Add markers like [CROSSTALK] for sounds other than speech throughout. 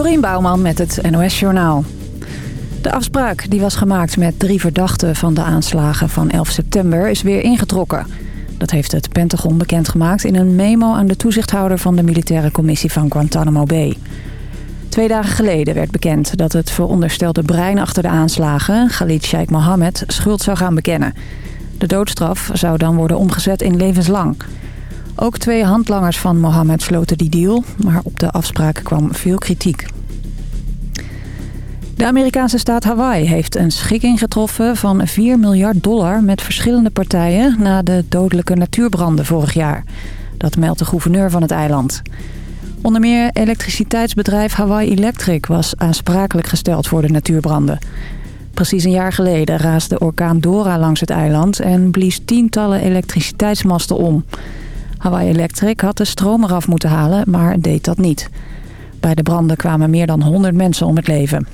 Dorien Bouwman met het NOS Journaal. De afspraak die was gemaakt met drie verdachten van de aanslagen van 11 september is weer ingetrokken. Dat heeft het Pentagon bekendgemaakt in een memo aan de toezichthouder van de militaire commissie van Guantanamo Bay. Twee dagen geleden werd bekend dat het veronderstelde brein achter de aanslagen, Khalid Sheikh Mohammed, schuld zou gaan bekennen. De doodstraf zou dan worden omgezet in levenslang. Ook twee handlangers van Mohammed sloten die deal, maar op de afspraak kwam veel kritiek. De Amerikaanse staat Hawaii heeft een schikking getroffen van 4 miljard dollar met verschillende partijen na de dodelijke natuurbranden vorig jaar. Dat meldt de gouverneur van het eiland. Onder meer elektriciteitsbedrijf Hawaii Electric was aansprakelijk gesteld voor de natuurbranden. Precies een jaar geleden raasde orkaan Dora langs het eiland en blies tientallen elektriciteitsmasten om. Hawaii Electric had de stroom eraf moeten halen, maar deed dat niet. Bij de branden kwamen meer dan 100 mensen om het leven.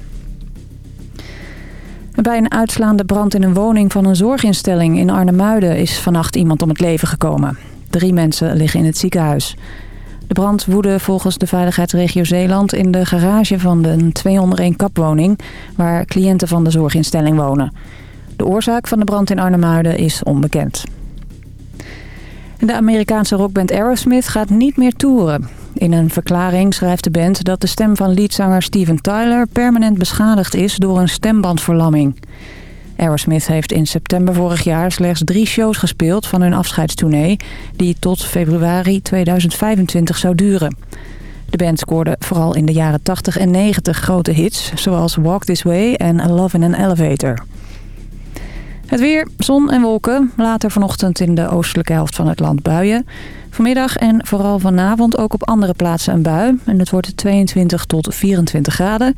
Bij een uitslaande brand in een woning van een zorginstelling in Arnhemuiden is vannacht iemand om het leven gekomen. Drie mensen liggen in het ziekenhuis. De brand woedde volgens de veiligheidsregio Zeeland in de garage van de 201 kapwoning... waar cliënten van de zorginstelling wonen. De oorzaak van de brand in Arnhemuiden is onbekend. De Amerikaanse rockband Aerosmith gaat niet meer toeren. In een verklaring schrijft de band dat de stem van leadzanger Steven Tyler... permanent beschadigd is door een stembandverlamming. Aerosmith heeft in september vorig jaar slechts drie shows gespeeld van hun afscheidstournee... die tot februari 2025 zou duren. De band scoorde vooral in de jaren 80 en 90 grote hits... zoals Walk This Way en Love in an Elevator. Het weer, zon en wolken. Later vanochtend in de oostelijke helft van het land buien. Vanmiddag en vooral vanavond ook op andere plaatsen een bui. En het wordt 22 tot 24 graden.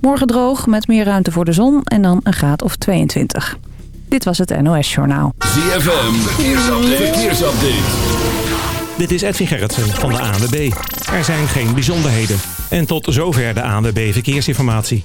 Morgen droog met meer ruimte voor de zon en dan een graad of 22. Dit was het NOS Journaal. ZFM, verkeersupdate. verkeersupdate. Dit is Edwin Gerritsen van de ANWB. Er zijn geen bijzonderheden. En tot zover de ANWB Verkeersinformatie.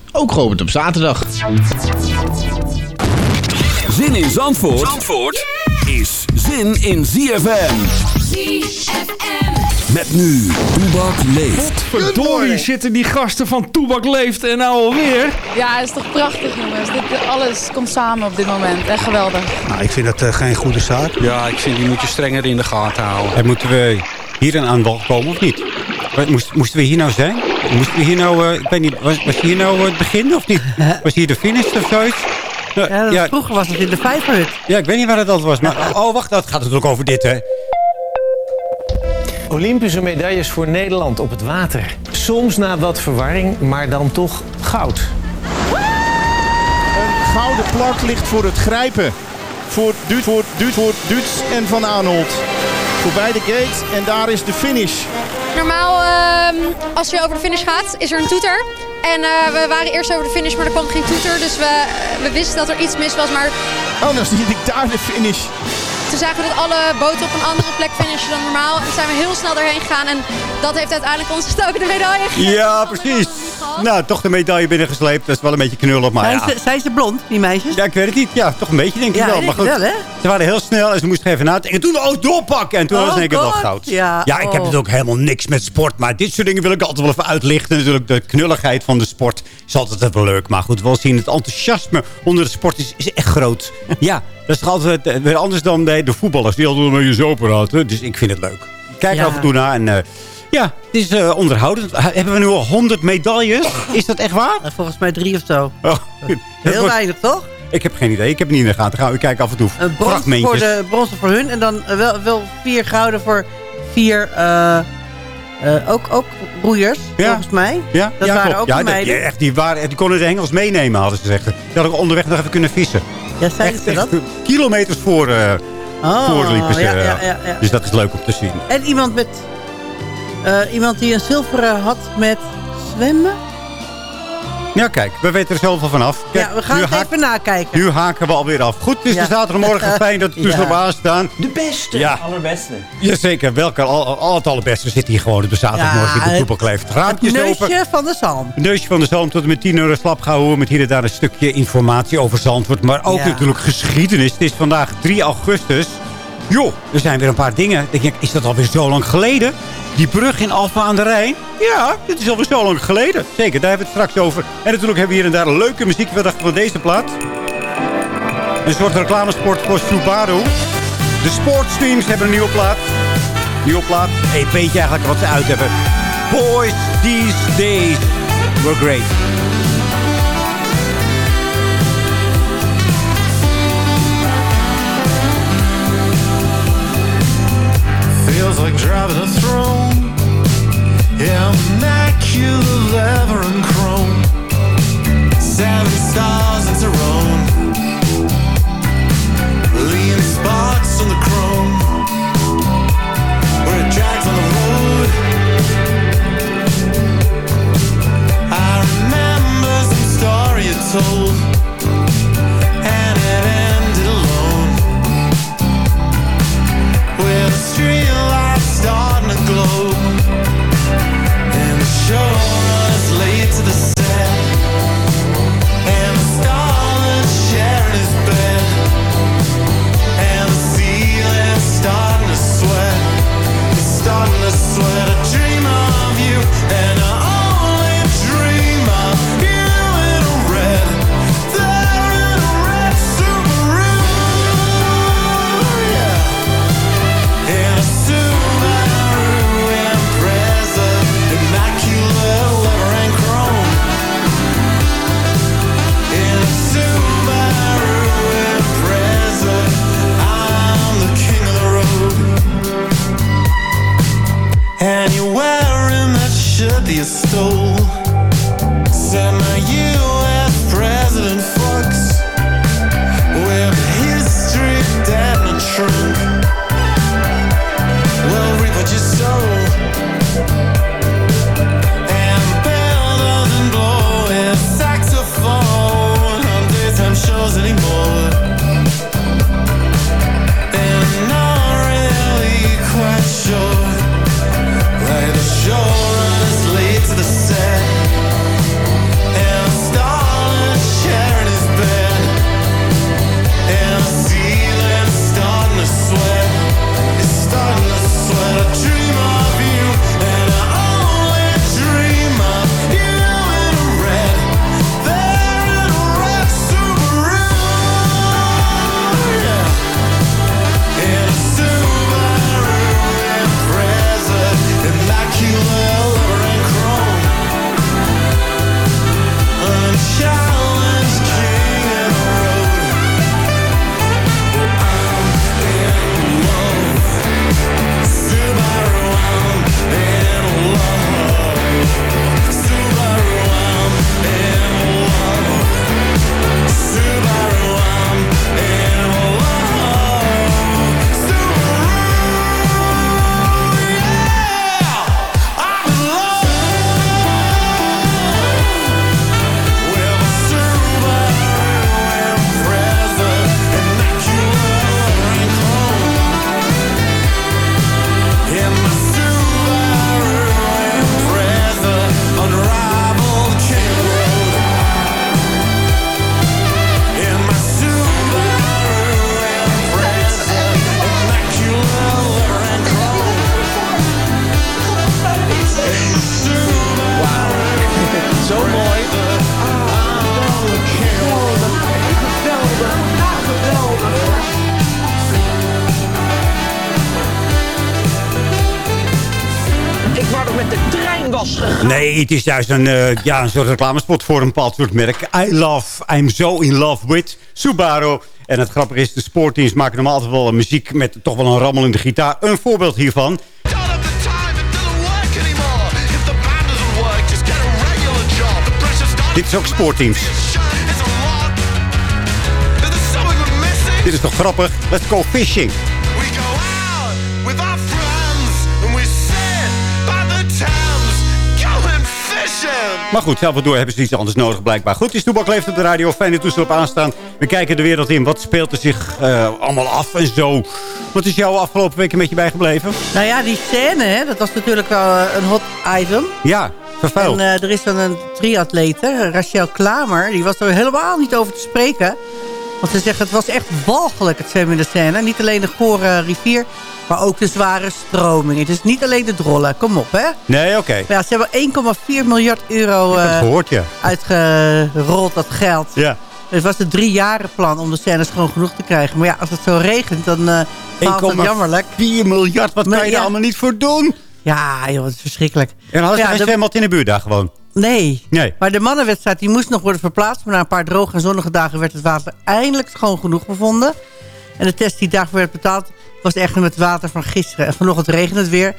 ook geopend op zaterdag. Zin in Zandvoort, Zandvoort is zin in ZFM. ZFM. Met nu, Toebak leeft. Verdorie zitten die gasten van Toebak leeft en nou alweer. Ja, het is toch prachtig jongens. Dit, alles komt samen op dit moment. Echt geweldig. Nou, ik vind dat uh, geen goede zaak. Ja, ik vind die moet je strenger in de gaten houden. En moeten we hier een aanval komen of niet? Moest, moesten we hier nou zijn? Moesten we hier nou, uh, ik weet niet, was, was hier nou het begin of niet? [LAUGHS] Was hier de finish of zoiets? Ja, ja, vroeger was het in de vijverhut. Ja, ik weet niet waar het altijd was. Maar, oh, wacht, dat gaat het ook over dit, hè. Olympische medailles voor Nederland op het water. Soms na wat verwarring, maar dan toch goud. Een gouden plak ligt voor het grijpen. Voor Duut, voor Duut, voor Duits en Van Aanholt. Voorbij de gate en daar is de finish. Normaal, uh, als je over de finish gaat, is er een toeter. En uh, we waren eerst over de finish, maar er kwam geen toeter. Dus we, we wisten dat er iets mis was, maar... Oh, dan zie ik daar de finish. Toen zagen we dat alle boten op een andere plek finishen dan normaal. En toen zijn we heel snel doorheen gegaan. En dat heeft uiteindelijk ons gestoken de medaille gegeven. Ja, precies. Nou, toch de medaille binnengesleept. Dat is wel een beetje knullig, maar zijn ja. Ze, zijn ze blond, die meisjes? Ja, ik weet het niet. Ja, toch een beetje denk ik ja, wel. Maar goed, wel, hè? ze waren heel snel en ze moesten even nadenken. En toen, oh, doorpakken. En toen oh, was het wel goud. Ja, ja ik oh. heb het ook helemaal niks met sport. Maar dit soort dingen wil ik altijd wel even uitlichten. Natuurlijk, de knulligheid van de sport is altijd wel leuk. Maar goed, wel zien, het enthousiasme onder de sport is, is echt groot. [LAUGHS] ja, dat is toch altijd weer anders dan de, de voetballers die altijd een beetje zo praten. Dus ik vind het leuk. Kijk af en toe naar en... uh, ja, het is uh, onderhoudend. Hebben we nu al 100 medailles? Is dat echt waar? Volgens mij drie of zo. Oh, [LAUGHS] Heel weinig, toch? Ik heb geen idee. Ik heb het niet in de gaten. Gaan we kijken af en toe. Een brons voor, de, bronzen voor hun. En dan wel, wel vier gouden voor vier... Uh, ook, ook roeiers, ja. volgens mij. Ja, dat ja, waren klopt. ook ja, die meiden. Die, echt, die, waren, die konden de Engels meenemen, hadden ze gezegd. Die hadden onderweg nog even kunnen vissen. Ja, zeiden ze dat? Kilometers voor, oh, voorliepen ze. Ja, ja, ja, dus dat is leuk om te zien. En iemand met... Uh, iemand die een zilveren had met zwemmen. Ja, kijk, we weten er zoveel vanaf. Kijk, ja, we gaan het even nakijken. Nu haken we alweer af. Goed, het is Ja. de zaterdagmorgen. [LAUGHS] Fijn dat het toestel Ja. op aanstaan. De beste. Ja. Allerbeste. Jazeker, welke, al, al het allerbeste zit hier gewoon op de zaterdagmorgen in de het- toepelkleef. Het Raampjes open. neusje van de zalm. Neusje van de Zalm tot en met 10 euro slap gehouden. Met hier en daar een stukje informatie over Zandvoort. Maar ook Ja. natuurlijk geschiedenis. Het is vandaag 3 augustus. Joh, er zijn weer een paar dingen. Denk ik, is dat alweer zo lang geleden? Die brug in Alfa aan de Rijn? Ja, dit is alweer zo lang geleden. Zeker, daar hebben we het straks over. En natuurlijk hebben we hier en daar leuke muziek. Wat dachten van deze plaat? Een soort reclamesport voor Subaru. De sportstreams hebben een nieuwe plaat. Nieuwe plaat. Hey, weet je eigenlijk wat ze uit hebben? Boys These Days Were Great. Driving a throne. Immaculate leather and chrome. Seven stars in Tyrone. Lean spots on the chrome. Where it drags on the road. I remember some story you told. Nee, het is juist een, eh, ja, een soort reclamespot voor een bepaald soort merk. I love, I'm so in love with Subaru. En het grappige is, de sportteams maken normaal altijd wel muziek met toch wel een rammel in de gitaar. Een voorbeeld hiervan. Dit is ook sportteams. Dit is toch grappig? Let's go fishing. Maar goed, zelf door hebben ze iets anders nodig blijkbaar. Goed, die Toebak leeft op de radio. Fijne toestel op aanstaan. We kijken de wereld in. Wat speelt er zich eh, allemaal af en zo. Wat is jou afgelopen week een beetje bijgebleven? Nou ja, die scène, hè, dat was natuurlijk wel eh, een hot item. Ja, vervuild. En eh, er is dan een triatlete, Rachel Klamer. Die was er helemaal niet over te spreken. Want ze zegt, het was echt walgelijk het zwemmen in de scène. Niet alleen de gore rivier, maar ook de zware stroming. Het is niet alleen de drollen. Kom op, hè? Nee, oké. Ja, ze hebben 1,4 miljard euro eh, gehoord, ja. uitgerold, dat geld. Ja. Het was een driejarenplan om de scènes gewoon genoeg te krijgen. Maar ja, als het zo regent, dan uh, faalt het 1,4 jammerlijk. miljard, wat Maar kan je ja. daar allemaal niet voor doen? Ja, joh, het is verschrikkelijk. En hadden ze Ja, geen zwembad in de buurt daar gewoon? Nee. Nee. Maar de mannenwedstrijd die moest nog worden verplaatst. Maar na een paar droge en zonnige dagen werd het water eindelijk schoon genoeg bevonden. En de test die daarvoor werd betaald was echt met het water van gisteren. En vanochtend regent het weer.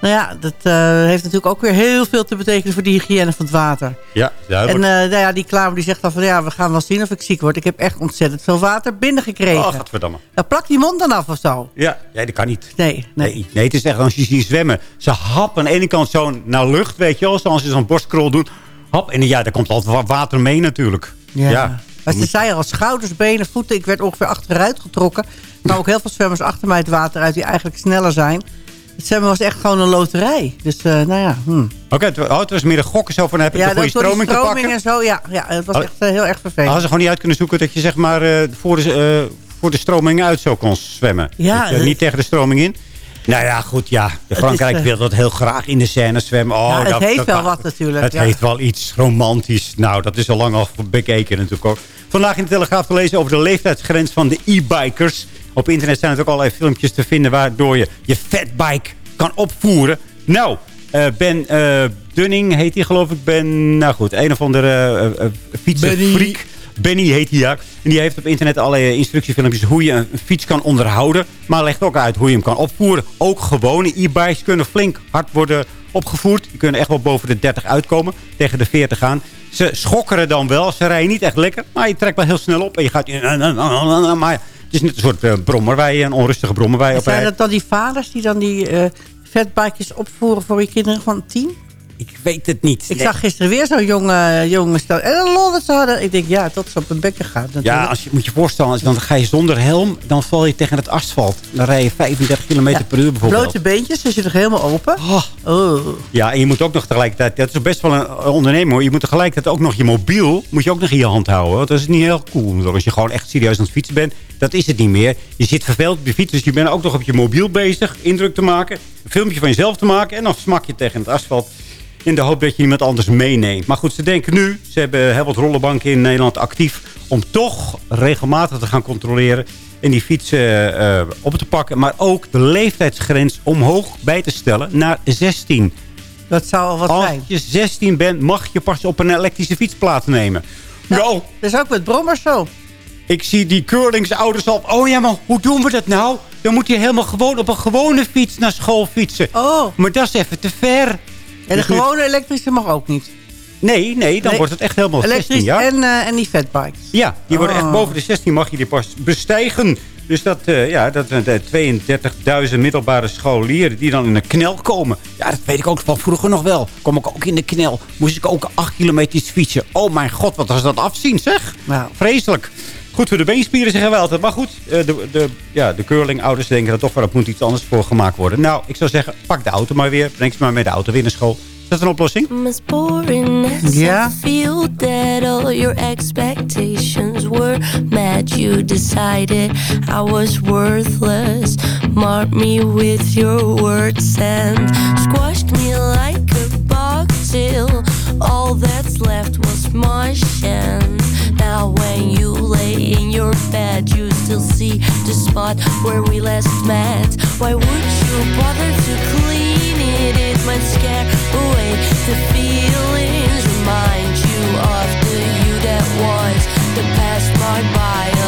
Nou ja, dat eh, heeft natuurlijk ook weer heel veel te betekenen voor de hygiëne van het water. Ja, En duidelijk. eh, nou ja, die Klamer die zegt dan van ja, we gaan wel zien of ik ziek word. Ik heb echt ontzettend veel water binnengekregen. oh, gadverdamme. Nou, plak die mond dan af of zo. Ja, nee, dat kan niet. Nee, nee. Nee, nee, het is echt als je ziet zwemmen. Ze happen aan de ene kant zo naar lucht, weet je wel. Zoals ze zo'n borstkrol doen. Hap, en ja, daar komt altijd wa- water mee natuurlijk. Ja. Maar ze zei al, schouders, benen, voeten. Ik werd ongeveer achteruit getrokken. Er kwamen ook heel veel zwemmers achter mij het water uit... die eigenlijk sneller zijn. Het zwemmen was echt gewoon een loterij. Dus, eh, nou ja. Hm. Oké, het, oh, het was meer een gokken zo van, heb ik Ja, de goede die stroming te pakken? en zo. Ja, ja het was Oh. echt eh, heel erg vervelend. Hadden ze gewoon niet uit kunnen zoeken dat je zeg maar eh, voor, de, voor de stroming uit zo kon zwemmen? Ja, niet tegen de stroming in? Nou ja, goed, ja. De Frankrijk eh, wil dat heel graag in de scène zwemmen. Oh, Ja, het dat- heeft dat- wel wat natuurlijk, Het ja. heeft wel iets romantisch. Nou, dat is al lang al bekeken natuurlijk ook. Vandaag in de Telegraaf te lezen over de leeftijdsgrens van de e-bikers. Op internet zijn er ook allerlei filmpjes te vinden... waardoor je je fatbike kan opvoeren. Nou, eh, Ben eh, Dunning heet hij geloof ik. Ben, nou goed, een of andere eh, eh, fietsenfreak. Benny heet hij, ja. En die heeft op internet allerlei instructiefilmpjes hoe je een fiets kan onderhouden. Maar legt ook uit hoe je hem kan opvoeren. Ook gewone e-bikes kunnen flink hard worden opgevoerd. Die kunnen echt wel boven de 30 uitkomen. Tegen de 40 gaan. Ze schokkeren dan wel. Ze rijden niet echt lekker. Maar je trekt wel heel snel op. En je gaat... Maar het is net een soort eh, brommer waar je, een onrustige brommer waar je op Zijn dat dan die vaders die dan die eh vetbikejes opvoeren voor je kinderen van tien? Ik weet het niet. Ik Nee. zag gisteren weer zo'n jonge, jonge stel. En een lol dat ze hadden. Ik denk, ja, tot ze op hun bekken gaat. Ja, als je moet je voorstellen, dan ga je zonder helm, dan val je tegen het asfalt. Dan rij je 35 km Ja, per uur bijvoorbeeld. Blote beentjes, dus je toch helemaal open. Oh. Ja, en je moet ook nog tegelijkertijd, dat is best wel een ondernemer hoor. Je moet tegelijkertijd ook nog je mobiel, moet je ook nog in je hand houden. Want dat is niet heel cool. Als je gewoon echt serieus aan het fietsen bent, dat is het niet meer. Je zit verveeld op je fiets, dus je bent ook nog op je mobiel bezig, indruk te maken. Een filmpje van jezelf te maken en dan smak je tegen het asfalt. In de hoop dat je iemand anders meeneemt. Maar goed, ze denken nu, ze hebben heel wat rollenbanken in Nederland actief... om toch regelmatig te gaan controleren en die fietsen eh, op te pakken. Maar ook de leeftijdsgrens omhoog bij te stellen naar 16. Dat zou al wat Als zijn. je 16 bent, mag je pas op een elektrische fiets plaatsnemen. Nou, Dat is ook met brommers zo. ik zie die curlingsouders al. Oh ja, maar hoe doen we dat nou? Dan moet je helemaal gewoon op een gewone fiets naar school fietsen. Oh. Maar dat is even te ver. En de Dus nu- gewone elektrische mag ook niet. Nee, nee, dan Nee. wordt het echt helemaal 16 Elektrisch jaar. en, eh, en die fatbikes. Ja, die worden echt Oh. boven de 16 mag je die pas bestijgen. Dus dat, eh, ja, dat zijn de 32.000 middelbare scholieren die dan in een knel komen. Ja, dat weet ik ook van vroeger nog wel. Kom ik ook in de knel. Moest ik ook 8 kilometer fietsen. Oh mijn god, wat was dat afzien zeg. Nou. Vreselijk. Goed voor de beenspieren zeggen wij altijd. Maar goed, eh, de, de, ja, de curlingouders denken dat toch wel, dat moet iets anders voor gemaakt worden. Nou, ik zou zeggen, pak de auto maar weer. Breng ze maar met de auto weer naar school. Is dat een oplossing? I feel that all your expectations were met. You decided I was worthless. Mark me with your words and squashed me like a box till all that's left was mush. And now when you lay in your bed, you still see the spot where we last met. Why would you bother to clean it? It might scare away the feelings. Remind you of the you that was. The past marked by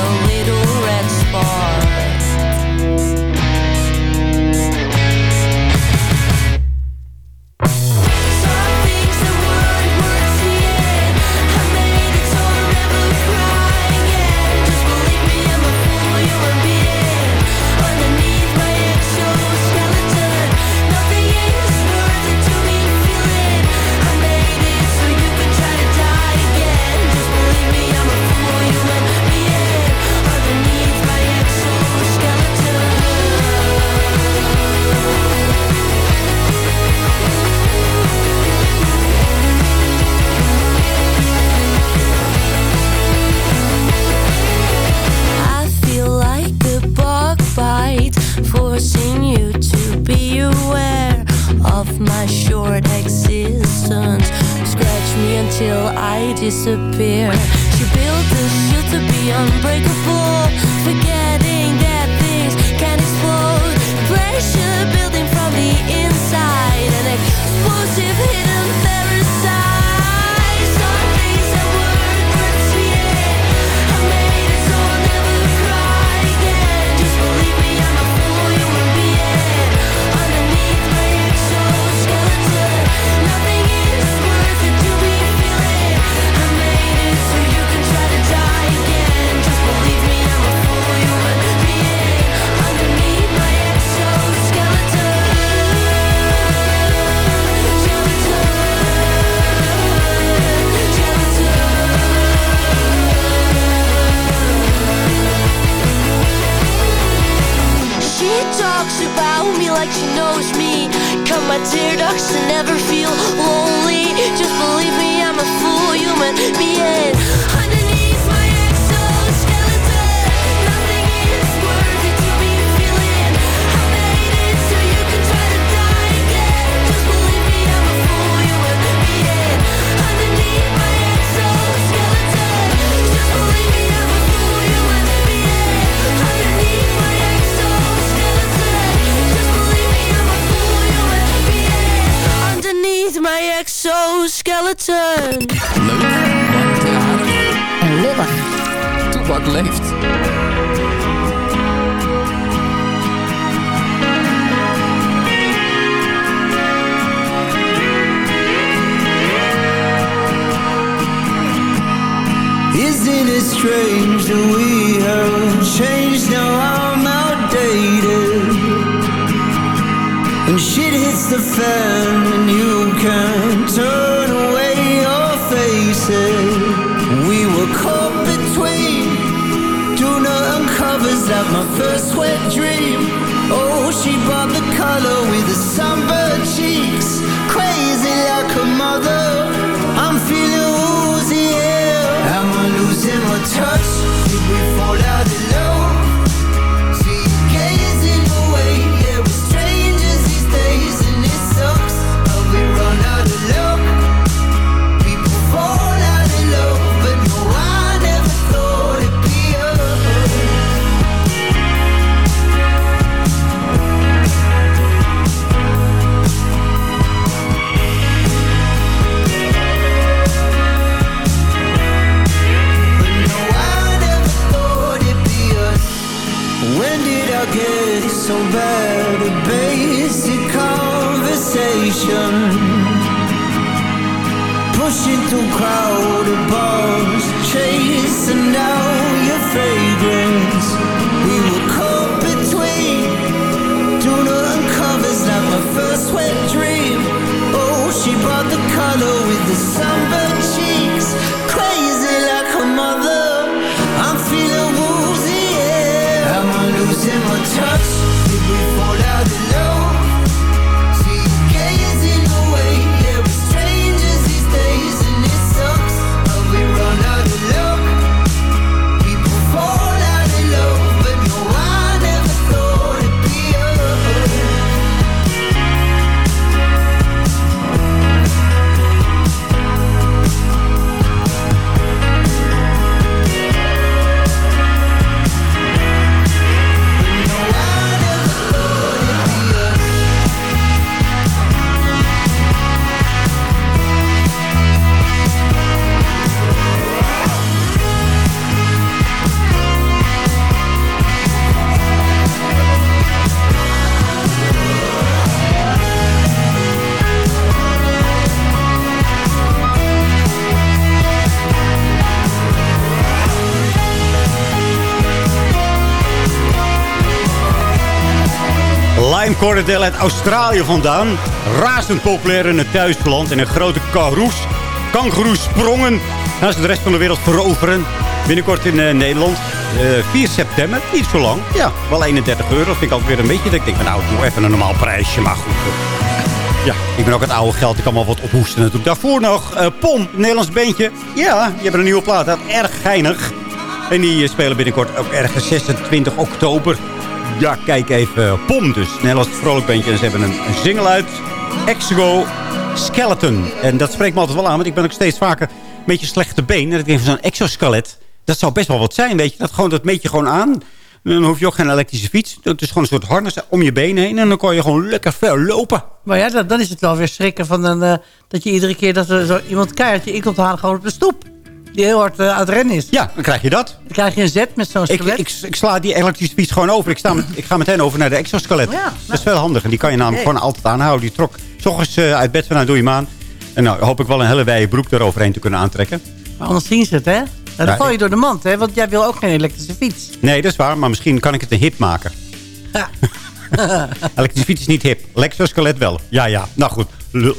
exoskeleton. Leuk, want en lollig. Toebak leeft. Isn't it strange that we have changed now hits the fan and you can't turn away your faces. We were caught between. Tuna and covers like my first wet dream. Oh, she brought the color with a sunburned through crowded bars, chasing down your fragrance. We were caught between and covers like my first wet dream. Oh, she brought the color with the Cordial uit Australië vandaan. Razend populair in het thuisland. En een grote karoes. Kangoeroes sprongen. Gaan ze de rest van de wereld veroveren. Binnenkort in eh, Nederland. Eh, 4 september. Niet zo lang. Ja, wel 31 euro. Dat vind ik altijd weer een beetje. Dat ik denk, nou, doe even een normaal prijsje. Maar goed. eh, Ja, ik ben ook het oude geld. Ik kan wel wat ophoesten natuurlijk. Daarvoor nog eh, Pom, Nederlands beentje. Ja, die hebben een nieuwe plaat. uit. Erg geinig. En die eh, spelen binnenkort ook ergens 26 oktober. Ja, kijk even. Pom dus. Nederlands vrolijk beentje. En ze hebben een, een uit. Exgo exoskeleton. En dat spreekt me altijd wel aan, want ik ben ook steeds vaker een beetje slechte been. En ik denk van zo'n exoskelet, dat zou best wel wat zijn, weet je. Dat, gewoon, dat meet je gewoon aan. Dan hoef je ook geen elektrische fiets. Het is gewoon een soort harnas om je benen heen. En dan kan je gewoon lekker ver lopen. Maar ja, dan, dan is het wel weer schrikken van een, eh, dat je iedere keer dat er zo iemand keihard je in komt halen gewoon op de stoep. Die heel hard eh, aan het rennen is. Ja, dan krijg je dat. Dan krijg je een zet met zo'n Ik, skelet. ik, ik sla die elektrische fiets gewoon over. Ik, sta met, ik ga meteen over naar de exoskelet. Ja, dat is veel handiger. Die kan je namelijk gewoon altijd aanhouden. Die trok s ochtends eh, uit bed vanuit doe je hem aan. En nou hoop ik wel een hele wijde broek eroverheen te kunnen aantrekken. Maar anders zien ze het, hè? Nou, dan Ja, val je door de mand, hè? Want jij wil ook geen elektrische fiets. Nee, dat is waar. Maar misschien kan ik het een hip maken. [LAUGHS] elektrische fiets is niet hip. Exoskelet wel. Ja, ja. Nou goed.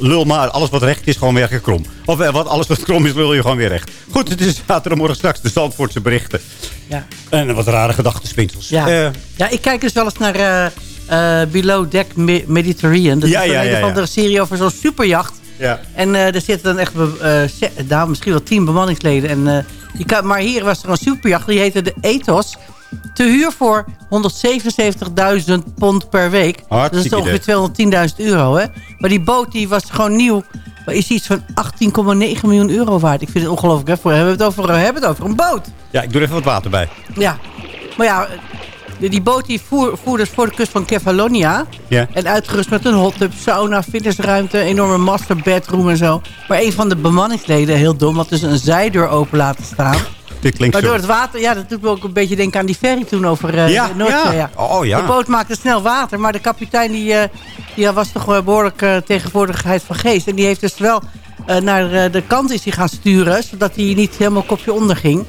Lul maar. Alles wat recht is, gewoon weer krom. Of eh, wat, alles wat krom is, lul je gewoon weer recht. Goed, het is zaterdagmorgen straks de Zandvoortse berichten. Ja. En wat rare gedachtenspinsels. Ja. Eh, ja, ik kijk dus wel eens naar eh, Below Deck Me- Mediterranean. Dat Ja, is ja, een ja, of andere serie over zo'n superjacht. ja. En eh er zitten dan echt, nou, misschien wel tien bemanningsleden. En, je kan, maar hier was er een superjacht, die heette de Ethos. Te huur voor 177.000 pond per week. dat is ongeveer 210.000 euro. Hè? Maar die boot die was gewoon nieuw. Maar is iets van 18,9 miljoen euro waard. Ik vind het ongelooflijk. Hè? Voor, we, hebben het over, we hebben het over een boot. ja, ik doe er even wat water bij. Ja, maar ja, die, boot die voer, voer dus voor de kust van Kefalonia. En uitgerust met een hot tub, sauna, fitnessruimte, enorme master bedroom en zo. Maar een van de bemanningsleden, heel dom, had dus een zijdeur open laten staan. Dit klinkt het water, ja, dat doet me ook een beetje denken aan die ferry toen over eh, Ja, de Noordzee. ja. Oh, ja. De boot maakte snel water, maar de kapitein die, eh, die was toch behoorlijk eh, tegenwoordigheid van geest. En die heeft dus wel eh, naar eh, de kant is hij gaan sturen, zodat hij niet helemaal kopje onder ging.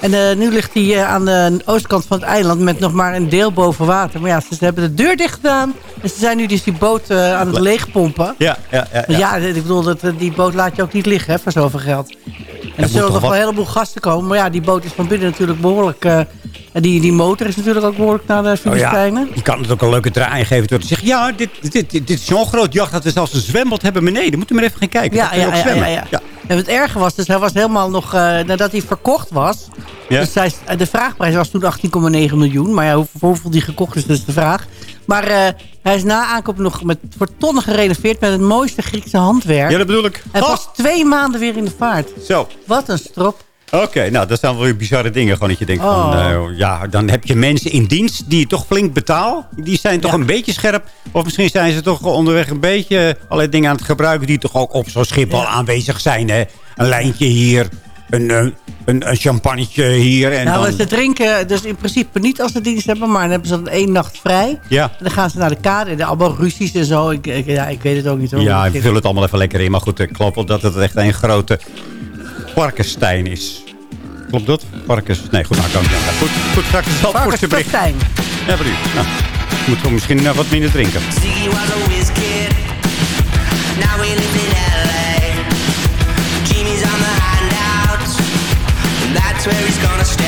En eh, nu ligt hij eh, aan de oostkant van het eiland met nog maar een deel boven water. Maar ja, ze, hebben de deur dicht gedaan. En ze zijn nu dus die boot eh, aan het leegpompen. Ja, ja, ja. Ja, ja. ik bedoel, dat, eh, die boot laat je ook niet liggen hè, voor zoveel geld. En er zullen toch nog wel een heleboel gasten komen. Maar ja, die boot is van binnen natuurlijk behoorlijk... eh, en die, die motor is natuurlijk ook behoorlijk naar de Oh, Filistijnen. ja. Je kan het ook een leuke draai geven door te zeggen... ja, dit, dit, dit, dit is zo'n groot jacht dat we zelfs een zwembad hebben beneden. Moeten we maar even gaan kijken. Ja, ja, ook ja, ja, zwemmen. ja. En het erge was, dus hij was helemaal nog... eh, nadat hij verkocht was... Ja. Dus hij, is- de vraagprijs was toen 18,9 miljoen. Maar ja, voor hoeveel die gekocht is, dat is de vraag. Maar eh, hij is na aankoop nog met, voor tonnen gerenoveerd... met het mooiste Griekse handwerk. Ja, dat bedoel ik. Hij Oh, was twee maanden weer in de vaart. Zo. Wat een strop. Oké, nou, dat zijn wel weer bizarre dingen. Gewoon dat je denkt Oh. van... eh, ja, dan heb je mensen in dienst die je toch flink betaalt. Die zijn toch een beetje scherp. Of misschien zijn ze toch onderweg een beetje... allerlei dingen aan het gebruiken... die toch ook op zo'n schip al aanwezig zijn. Hè? Een lijntje hier... Een, eh, een, een champagnetje hier. En nou, dan, ze drinken dus in principe niet als ze dienst hebben... maar dan hebben ze dan één nacht vrij. ja, En dan gaan ze naar de kade. En allemaal ruzies en zo. Ik, ik- ja, ik weet het ook niet. Hoor. ja, Ik- we vullen het allemaal even lekker in. Maar goed, ik geloof wel dat het echt een grote Parkenstein is. Klopt dat? Parkes... Nee, goed, nou kan ik niet. Goed, goed, straks het Zandvoortse bericht. Ja, voor u. Nou, moeten we misschien eh, wat minder drinken. Ziggy was a whiz kid. Now we live in LA. Jimmy's on the hideout. And that's where he's gonna stay.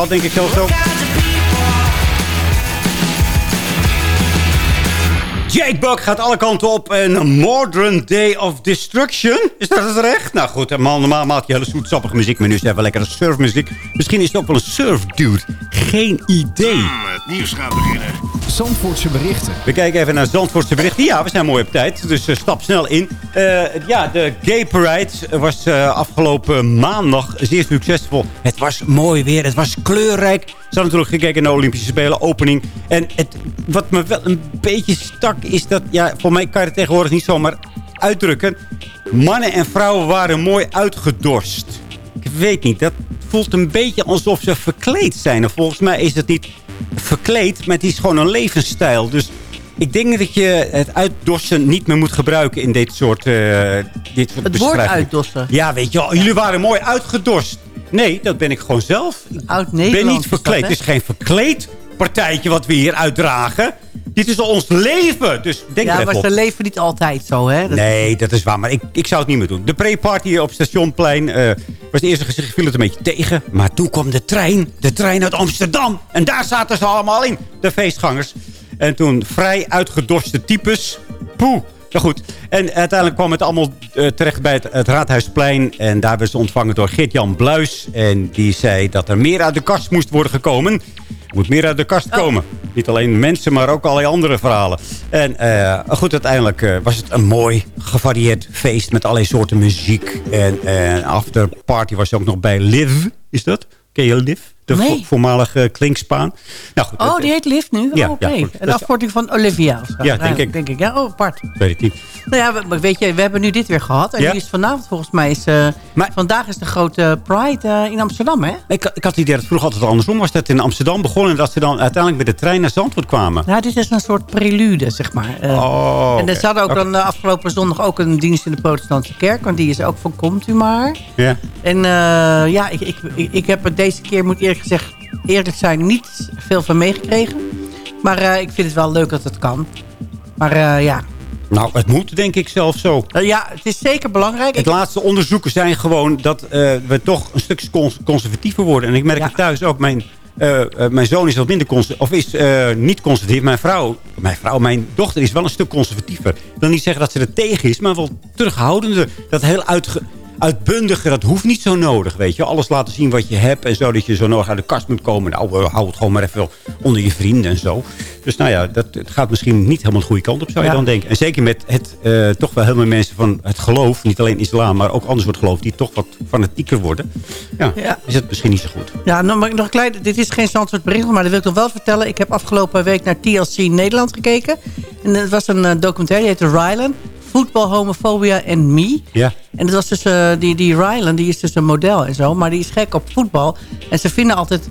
Gehad, denk ik zelf zo. Jake Buck gaat alle kanten op. En Modern Day of Destruction. Is dat het recht? Nou goed, man, normaal maakt hij hele zoetsappige muziek. Maar nu is even lekkere surfmuziek. Misschien is het ook wel een surfdude. Geen idee. Het nieuws gaat beginnen. Zandvoortse berichten. We kijken even naar Zandvoortse berichten. Ja, we zijn mooi op tijd, dus eh, stap snel in. Eh, ja, de Gay Parade was eh, afgelopen maandag zeer succesvol. Het was mooi weer, het was kleurrijk. Ze hadden natuurlijk gekeken naar de Olympische Spelen, opening. En het, wat me wel een beetje stak is dat... Ja, voor mij kan je het tegenwoordig niet zomaar uitdrukken. Mannen en vrouwen waren mooi uitgedorst. Ik weet niet, dat voelt een beetje alsof ze verkleed zijn. En volgens mij is het niet verkleed, maar het is gewoon een levensstijl. Dus ik denk dat je het uitdossen niet meer moet gebruiken in dit soort, eh dit soort Het woord uitdossen. Ja, weet je wel, jullie waren mooi uitgedorst. Nee, dat ben ik gewoon zelf. Ik Oud ben niet verkleed. Het is geen verkleed partijtje wat we hier uitdragen. Dit is ons leven. Dus denk Ja, maar ze leven niet altijd zo, hè? Dat- Nee, dat is waar. Maar ik, ik zou het niet meer doen. De pre-party op Stationplein eh, was de eerste gezicht. viel het een beetje tegen. Maar toen kwam de trein. De trein uit Amsterdam. En daar zaten ze allemaal in. De feestgangers. En toen vrij uitgedorste types. Poeh. Nou goed. En uiteindelijk kwam het allemaal eh, terecht bij het, het Raadhuisplein. En daar werd ze ontvangen door Geert-Jan Bluis. En die zei dat er meer uit de kast moest worden gekomen. Er moet meer uit de kast komen. Niet alleen mensen, maar ook allerlei andere verhalen. En eh, goed, uiteindelijk eh, was het een mooi gevarieerd feest met allerlei soorten muziek. En uh, afterparty was ook nog bij Liv. Is dat? Ken je Liv? De Nee. voormalige klinkspaan. Nou goed, Oh, dat- die heet Liv nu? Ja, Oh, Oké. ja. Een afkorting van Olivia. zo. Ja, denk Nou, ik. denk ik. Ja, oh, apart. weet ik niet. Nou ja, we- weet je, we hebben nu dit weer gehad. En Ja. die is vanavond volgens mij... Is, eh, vandaag is de grote Pride eh, in Amsterdam, hè? Ik, ik had het idee dat vroeger altijd andersom was. Dat in Amsterdam begon en dat ze dan uiteindelijk met de trein naar Zandvoort kwamen. Nou, dit is een soort prelude, zeg maar. Eh, Oh, en er zat ook dan eh, afgelopen zondag ook een dienst in de protestantse kerk. Want die is ook van Komt u maar. Ja. En eh, ja, ik, ik, ik, ik heb het deze keer, moet eerlijk gezegd, eerlijk zijn, niet veel van meegekregen. Maar eh, ik vind het wel leuk dat het kan. Maar eh, ja. Nou, het moet denk ik zelf zo. Eh, ja, het is zeker belangrijk. Het Ik- laatste onderzoeken zijn gewoon dat we toch een stuk cons- conservatiever worden. En ik merk het thuis ook. Mijn, mijn zoon is wat minder conservatief. Of is niet conservatief. Mijn vrouw, mijn vrouw, mijn dochter is wel een stuk conservatiever. Ik wil niet zeggen dat ze er tegen is, maar wel terughoudender. Dat heel uitge uitbundige, dat hoeft niet zo nodig, weet je. Alles laten zien wat je hebt en zo, dat je zo nodig uit de kast moet komen. Nou, hou het gewoon maar even onder je vrienden en zo. Dus nou ja, dat, het gaat misschien niet helemaal de goede kant op, zou je Ja. dan denken. En zeker met het, eh, toch wel heel veel mensen van het geloof, niet alleen islam, maar ook ander soort geloof, die toch wat fanatieker worden. Ja, Ja. is het misschien niet zo goed. Ja, nog, maar nog een klein, dit is geen Zandvoort bericht, maar dat wil ik nog wel vertellen. Ik heb afgelopen week naar TLC Nederland gekeken. En het was een eh, documentaire, die heette Rylan. Voetbal, homofobia en me. Ja. En dat was dus, eh, die, die Rylan, die is dus een model en zo. Maar die is gek op voetbal. En ze vinden altijd,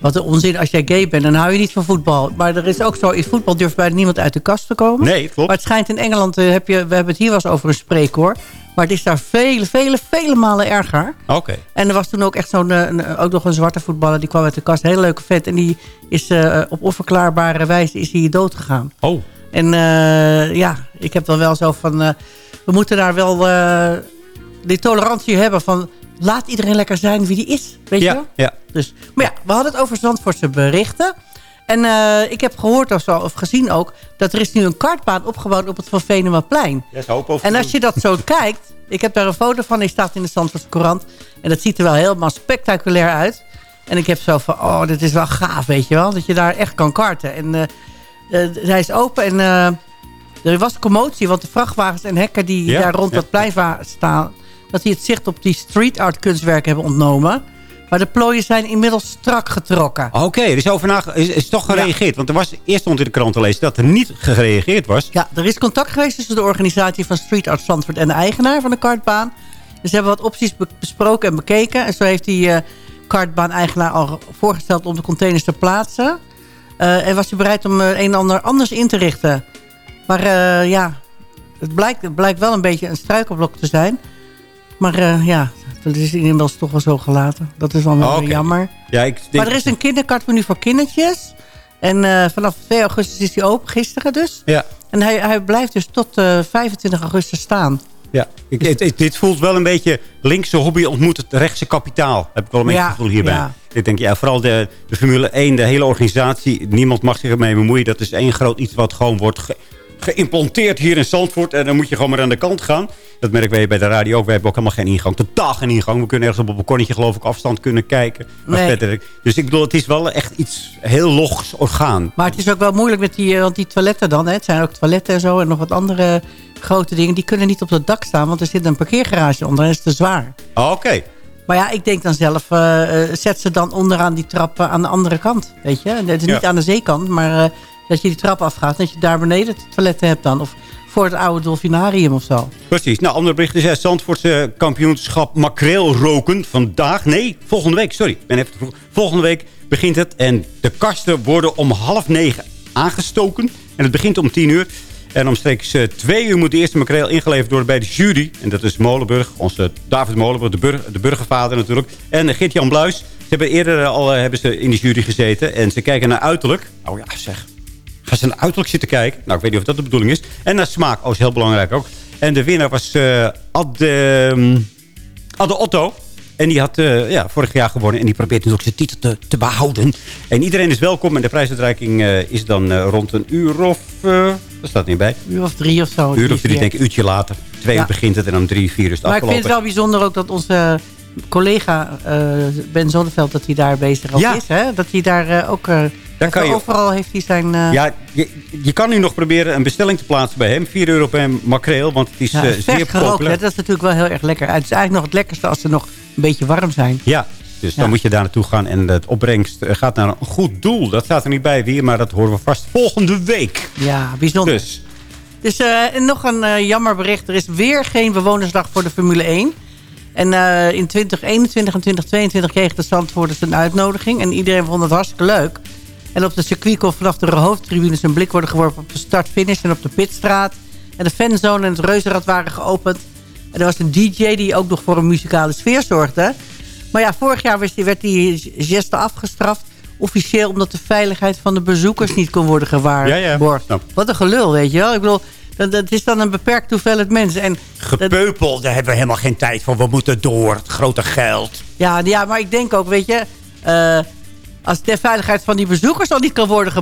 wat een onzin, als jij gay bent, dan hou je niet van voetbal. Maar er is ook zo, in voetbal durft bijna niemand uit de kast te komen. Nee, klopt. Maar het schijnt in Engeland, eh, heb je, we hebben het hier wel eens over een spreekhoor. Maar het is daar vele, vele, vele malen erger. Oké. En er was toen ook echt zo'n, eh, ook nog een zwarte voetballer. Die kwam uit de kast, hele leuke vet. En die is op onverklaarbare wijze is hij dood gegaan. Oh. En eh, ja, ik heb dan wel zo van... eh, we moeten daar wel eh, die tolerantie hebben van... laat iedereen lekker zijn wie die is. Weet je Ja, wel? ja. Dus, maar ja, we hadden het over Zandvoortse berichten. En eh, ik heb gehoord of, zo, of gezien ook... dat er is nu een kartbaan opgebouwd op het Van Venemaplein. Ja, over En als je dat zo [LAUGHS] kijkt... Ik heb daar een foto van, die staat in de Zandvoortse Courant. En dat ziet er wel helemaal spectaculair uit. En ik heb zo van, oh, dit is wel gaaf, weet je wel. Dat je daar echt kan karten. En hij is open en eh, er was commotie. Want de vrachtwagens en hekken die Ja, daar rond ja. dat plein staan... dat die het zicht op die street art kunstwerken hebben ontnomen. Maar de plooien zijn inmiddels strak getrokken. Oké, er is over na, is, is toch gereageerd. Want er was eerst stond in de krant te lezen dat er niet gereageerd was. Ja, er is contact geweest tussen de organisatie van Street Art Zandvoort... en de eigenaar van de kartbaan. Dus ze hebben wat opties be- besproken en bekeken. En zo heeft die eh, kartbaan-eigenaar al voorgesteld om de containers te plaatsen. Eh, en was hij bereid om eh, een en ander anders in te richten. Maar eh, ja, het blijkt, het blijkt wel een beetje een struikelblok te zijn. Maar ja, dat is inmiddels toch wel zo gelaten. Dat is dan wel Oh, jammer. Ja, ik denk... Maar er is een kinderkartmenu voor kindertjes. En vanaf 2 augustus is hij open, gisteren dus. Ja. En hij, hij blijft dus tot eh, 25 augustus staan. Ja, ik, het- het- dit voelt wel een beetje linkse hobby ontmoet het rechtse kapitaal. Heb ik wel een beetje Ja, gevoel hierbij. ja. Ik denk, ja, vooral de, de Formule 1, de hele organisatie. Niemand mag zich ermee bemoeien. Dat is één groot iets wat gewoon wordt geïmplanteerd hier in Zandvoort. En dan moet je gewoon maar aan de kant gaan. Dat merken wij bij de radio ook. Wij hebben ook helemaal geen ingang. Totaal geen ingang. We kunnen ergens op een balkonnetje geloof ik afstand kunnen kijken. Maar Nee. verder, dus ik bedoel, het is wel echt iets heel logs orgaan. Maar het is ook wel moeilijk met die, eh, want die toiletten dan. Hè. Het zijn ook toiletten en zo en nog wat andere grote dingen. Die kunnen niet op het dak staan, want er zit een parkeergarage onder en is te zwaar. Oh, Oké. Maar ja, ik denk dan zelf, eh, eh, zet ze dan onderaan die trap eh, aan de andere kant. Weet je? Het is niet Ja. aan de zeekant, maar dat je die trap afgaat. Dat je daar beneden het toiletten hebt dan. Of voor het oude dolfinarium of zo. Precies. Nou, andere berichten zijn Zandvoortse kampioenschap makreel roken. Vandaag, nee, volgende week, sorry. Ben even. Volgende week begint het. En de kasten worden om half negen aangestoken. En het begint om tien uur. En omstreeks eh, twee uur moet de eerste makreel ingeleverd worden bij de jury. En dat is Molenburg, onze David Molenburg, de, burg, de burgervader natuurlijk. En Geert-Jan Bluis. Ze hebben eerder al eh, hebben ze in de jury gezeten. En ze kijken naar uiterlijk. Oh ja, zeg. Ze naar uiterlijk zitten kijken? Nou, ik weet niet of dat de bedoeling is. En naar smaak. Oh, is heel belangrijk ook. En de winnaar was eh Adde, Adde Otto. En die had eh, ja, vorig jaar gewonnen. En die probeert nu ook zijn titel te, te behouden. En iedereen is welkom. En de prijsuitreiking eh, is dan rond een uur of... dat staat niet bij. Uur of drie of zo. Een uur of drie, denk ik. Een uurtje later. Twee Ja. uur begint het en om drie, vier is het Maar ik vind het wel bijzonder ook dat onze collega Ben Zonneveld... dat hij daar bezig ook Ja. is. Hè? Dat hij daar ook... Daar kan je- Overal heeft hij zijn... eh, Ja, je, je kan nu nog proberen een bestelling te plaatsen bij hem. 4 euro per makreel, want het is ja, eh, zeer gerookt, populair. hè, dat is natuurlijk wel heel erg lekker. Het is eigenlijk nog het lekkerste als ze nog een beetje warm zijn. Ja, dus dan moet je daar naartoe gaan. En het opbrengst eh, gaat naar een goed doel. Dat staat er niet bij wie, maar dat horen we vast volgende week. Ja, bijzonder. Dus, Dus en nog een jammer bericht. Er is weer geen bewonersdag voor de Formule 1. En in 2021 en 2022 kregen de Zandvoorters een uitnodiging. En iedereen vond het hartstikke leuk. En op de circuit kon vanaf de hoofdtribunes een blik worden geworpen op de start-finish en op de pitstraat. En de fanzone en het reuzenrad waren geopend. En er was een DJ die ook nog voor een muzikale sfeer zorgde. Maar ja, vorig jaar werd die geste afgestraft. Officieel omdat de veiligheid van de bezoekers niet kon worden gewaarborgd. Snap. Wat een gelul, weet je wel. Ik bedoel, dat, dat is dan een beperkt hoeveelheid mensen. En gepeupel, daar hebben we helemaal geen tijd voor. We moeten door, het grote geld. ja, ja, maar ik denk ook, weet je... eh, als de veiligheid van die bezoekers al niet kan worden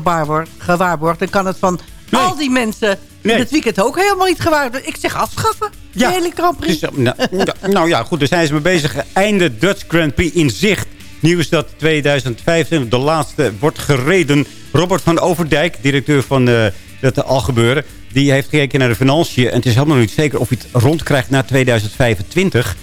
gewaarborgd, dan kan het van al die mensen Nee. in het weekend ook helemaal niet gewaarborgd. Ik zeg afschaffen. Ja. De hele Grand Prix. Dus, nou, ja, nou ja, goed, daar zijn ze mee bezig. Einde Dutch Grand Prix in zicht. Nieuws dat 2025 de laatste wordt gereden. Robert van Overdijk, directeur van eh het Al Gebeuren... die heeft gekeken naar de financiën. En het is helemaal niet zeker of hij het rondkrijgt naar 2025.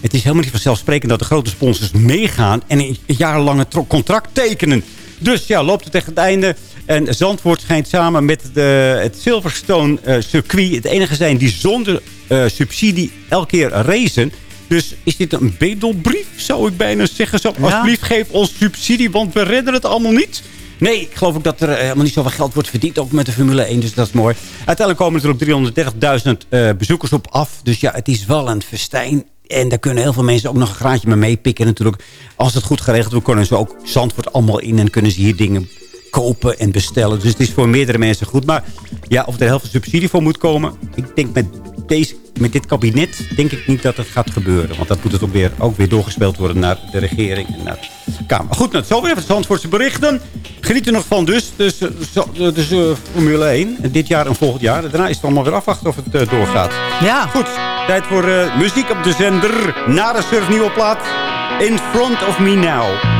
Het is helemaal niet vanzelfsprekend dat de grote sponsors meegaan... en een jarenlange contract tekenen. Dus ja, loopt het tegen het einde. En Zandvoort schijnt samen met de, het Silverstone eh, circuit... het enige zijn die zonder eh, subsidie elke keer racen. Dus is dit een bedelbrief, zou ik bijna zeggen. Zo, Ja. Alsjeblieft, geef ons subsidie, want we redden het allemaal niet. Nee, ik geloof ook dat er eh, helemaal niet zoveel geld wordt verdiend. Ook met de Formule 1, dus dat is mooi. Uiteindelijk komen er ook 330.000 eh, bezoekers op af. Dus ja, het is wel een festijn. En daar kunnen heel veel mensen ook nog een graadje mee meepikken natuurlijk. Als het goed geregeld wordt, kunnen ze ook Zandvoort allemaal in... en kunnen ze hier dingen kopen en bestellen. Dus het is voor meerdere mensen goed. Maar ja, of er heel veel subsidie voor moet komen... ik denk met, deze, met dit kabinet denk ik niet dat het gaat gebeuren. Want dat moet het ook weer, ook weer doorgespeeld worden naar de regering en naar de Kamer. Goed, nou, zo weer even Zandvoortse berichten. Geniet er nog van dus. Dus, eh, eh, dus eh, Formule 1. En dit jaar en volgend jaar. Daarna is het allemaal weer afwachten of het doorgaat. Ja. Goed, tijd voor muziek op de zender. Na de surf nieuwe plaat. In front of me now.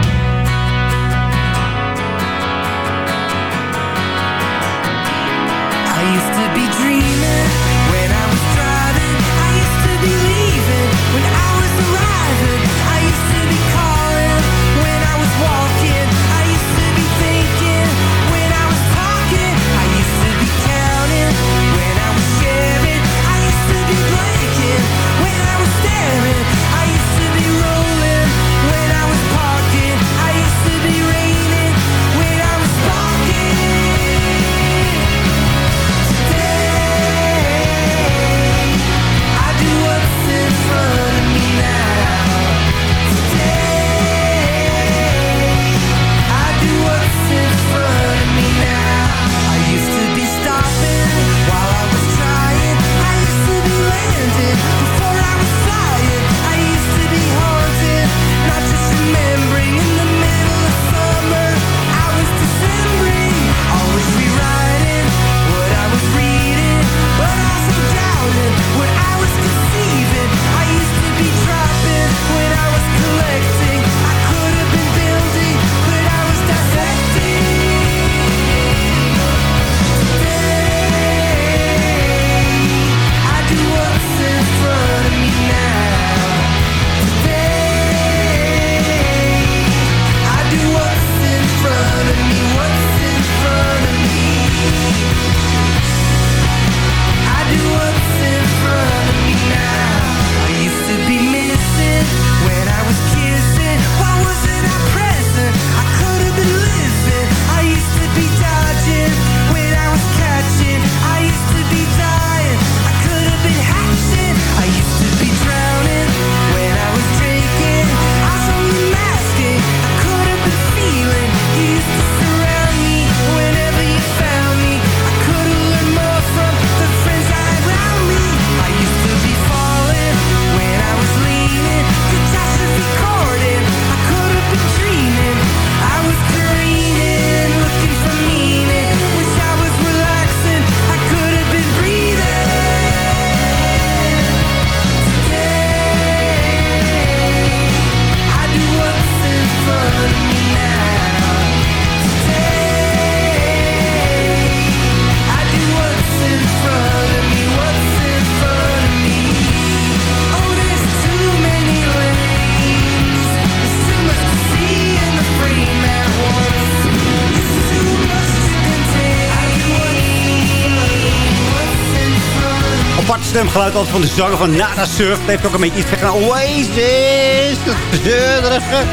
Stemgeluid altijd van de zanger van Nada Surf. Heeft ook een beetje iets van Oasis. Dat zeurige.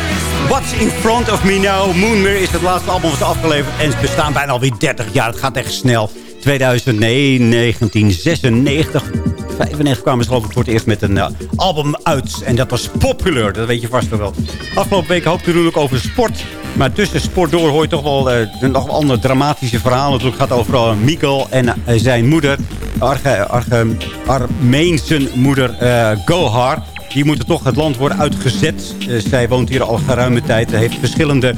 What's in front of me now? Moonmere is het laatste album wat afgeleverd. En ze bestaan bijna alweer 30 jaar. Het gaat echt snel. 2000, nee, 1996. 95 kwamen ze geloof ik voor het eerst met een eh, album uit. En dat was Popular, dat weet je vast wel. Afgelopen week hoopte ook over sport. Maar tussen sport door hoor je toch wel eh, nog andere dramatische verhalen. Het gaat over uh, Mikkel en eh, zijn moeder. Arge, Armeense moeder eh, Gohar. Die moeten toch het land worden uitgezet. Eh, zij woont hier al geruime tijd. Heeft verschillende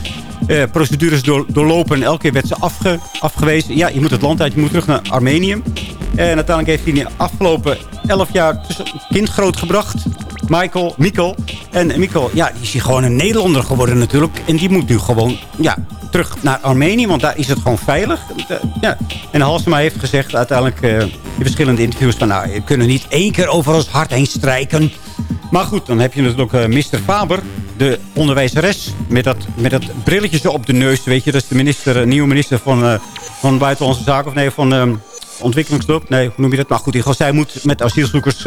eh, procedures door, doorlopen. En elke keer werd ze afge, afgewezen. Ja, je moet het land uit. Je moet terug naar Armenië. En uiteindelijk heeft hij in de afgelopen 11 jaar een kind grootgebracht. Michael, Mikkel. En Mikkel, ja, die is hier gewoon een Nederlander geworden natuurlijk. En die moet nu gewoon, ja, terug naar Armenië. Want daar is het gewoon veilig. Eh, ja. En Halsema heeft gezegd uiteindelijk eh, in verschillende interviews... van nou, we kunnen niet één keer over ons hart heen strijken. Maar goed, dan heb je natuurlijk uh, Mr. Faber, de onderwijzeres... met dat, met dat brilletje zo op de neus, weet je. Dat is de minister, nieuwe minister van, van Buitenlandse Zaken... of nee, van... Ontwikkelingshulp. Nee, hoe noem je dat? Maar goed, zij moet met asielzoekers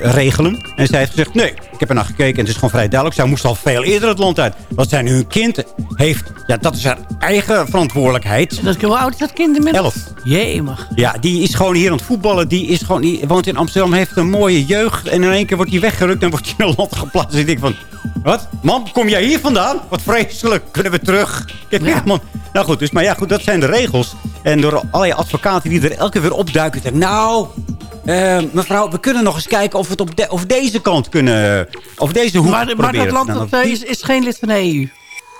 regelen. En zij heeft gezegd, nee, ik heb er naar gekeken en het is gewoon vrij duidelijk. Zij moest al veel eerder het land uit. Wat zij nu een kind heeft, ja, dat is haar eigen verantwoordelijkheid. Dat, hoe oud is dat kind inmiddels? Elf. Jemig. Ja, die is gewoon hier aan het voetballen. Die, is gewoon, die woont in Amsterdam, heeft een mooie jeugd. En in één keer wordt hij weggerukt en wordt hij in een land geplaatst. Dus ik denk van, wat? Man, kom jij hier vandaan? Wat vreselijk. Kunnen we terug? Kijk, ja. man. Nou goed, dus, maar ja, goed, dat zijn de regels. En door allerlei advocaten die er elke keer weer opduiken. Zeggen, nou, uh, mevrouw, we kunnen nog eens kijken of we het op, de, op deze kant kunnen... Of deze hoek maar, maar dat land nou, dat, is, is geen lid van de EU.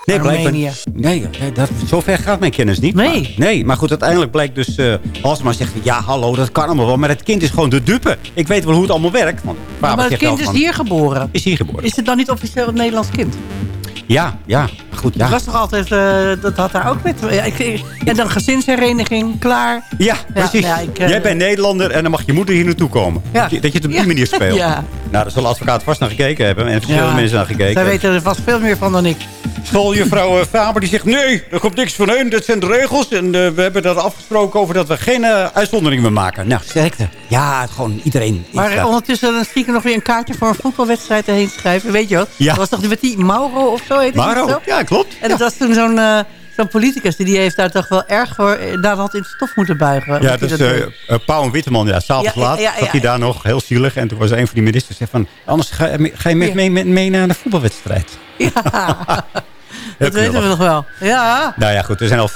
Nee, blijkbaar, nee, dat, zover gaat mijn kennis niet. Nee. Maar, nee, maar goed, uiteindelijk blijkt dus... Uh, Halsema zegt, ja, hallo, dat kan allemaal wel. Maar het kind is gewoon de dupe. Ik weet wel hoe het allemaal werkt. Want ja, maar het kind is van, hier geboren. Is hier geboren. Is het dan niet officieel een Nederlands kind? Ja, ja, goed, ja. Dat was toch altijd, uh, dat had daar ook met... Ja, ik, en dan gezinshereniging, klaar. Ja, precies. Ja, ik, uh, Jij bent Nederlander en dan mag je moeder hier naartoe komen. Ja. Dat, je, dat je het op die manier speelt. Ja. Nou, daar zal de advocaat vast naar gekeken hebben. En verschillende mensen naar gekeken. Zij weten er vast veel meer van dan ik. Schooljuffrouw Faber die zegt... Nee, er komt niks van hun. Dat zijn de regels. En uh, we hebben dat afgesproken over dat we geen uitzondering meer maken. Nou, sterkte. Ja, gewoon iedereen. Maar ondertussen dan stiekem nog weer een kaartje voor een voetbalwedstrijd heen schrijven. Weet je wat? Ja. Dat was toch met die Mauro of zo? Heet Mauro, ja, klopt. En dat ja. was toen zo'n uh, zo'n politicus. Die heeft daar toch wel erg voor nadat in het stof moeten buigen. Ja, dat is uh, Pauw Witteman. Ja, s'avonds ja, laat ja, ja, zat hij daar nog heel zielig. En toen was een van die ministers zei van... Anders ga, ga je met mee, mee, mee naar de voetbalwedstrijd. Ja. [LAUGHS] Dat weten we nog wel. Ja. Nou ja, goed. Er zijn al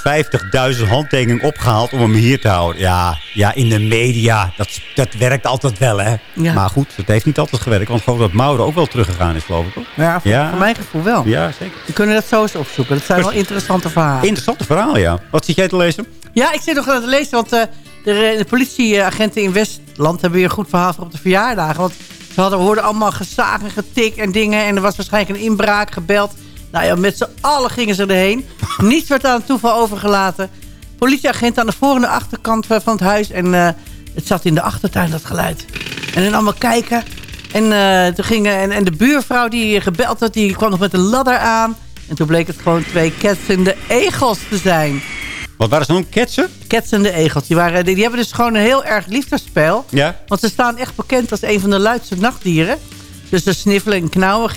50.000 handtekeningen opgehaald om hem hier te houden. Ja, ja in de media. Dat, dat werkt altijd wel, hè. Ja. Maar goed, het heeft niet altijd gewerkt. Want gewoon dat Mauro ook wel teruggegaan is, geloof ik. Toch? Ja, voor, ja, voor mijn gevoel wel. Ja, zeker. We kunnen dat zo eens opzoeken. Dat zijn wel interessante verhalen. Interessante verhalen, ja. Wat zit jij te lezen? Ja, ik zit nog te lezen. Want uh, de, de politieagenten in Westland hebben weer een goed verhaal voor op de verjaardagen. Want ze hadden, hoorden allemaal gezagen, getik en dingen. En er was waarschijnlijk een inbraak, gebeld. Nou ja, met z'n allen gingen ze erheen. [LAUGHS] Niets werd aan het toeval overgelaten. Politieagent aan de voor- en de achterkant van het huis. En uh, het zat in de achtertuin, dat geluid. En dan allemaal kijken. En, uh, toen gingen, en, en de buurvrouw die gebeld had, die kwam nog met een ladder aan. En toen bleek het gewoon twee ketsende egels te zijn. Wat waren ze dan? Ketsen? Ketsende egels. Die, waren, die, die hebben dus gewoon een heel erg liefdesspel. Ja. Want ze staan echt bekend als een van de luidste nachtdieren. Dus ze sniffelen en knauwen,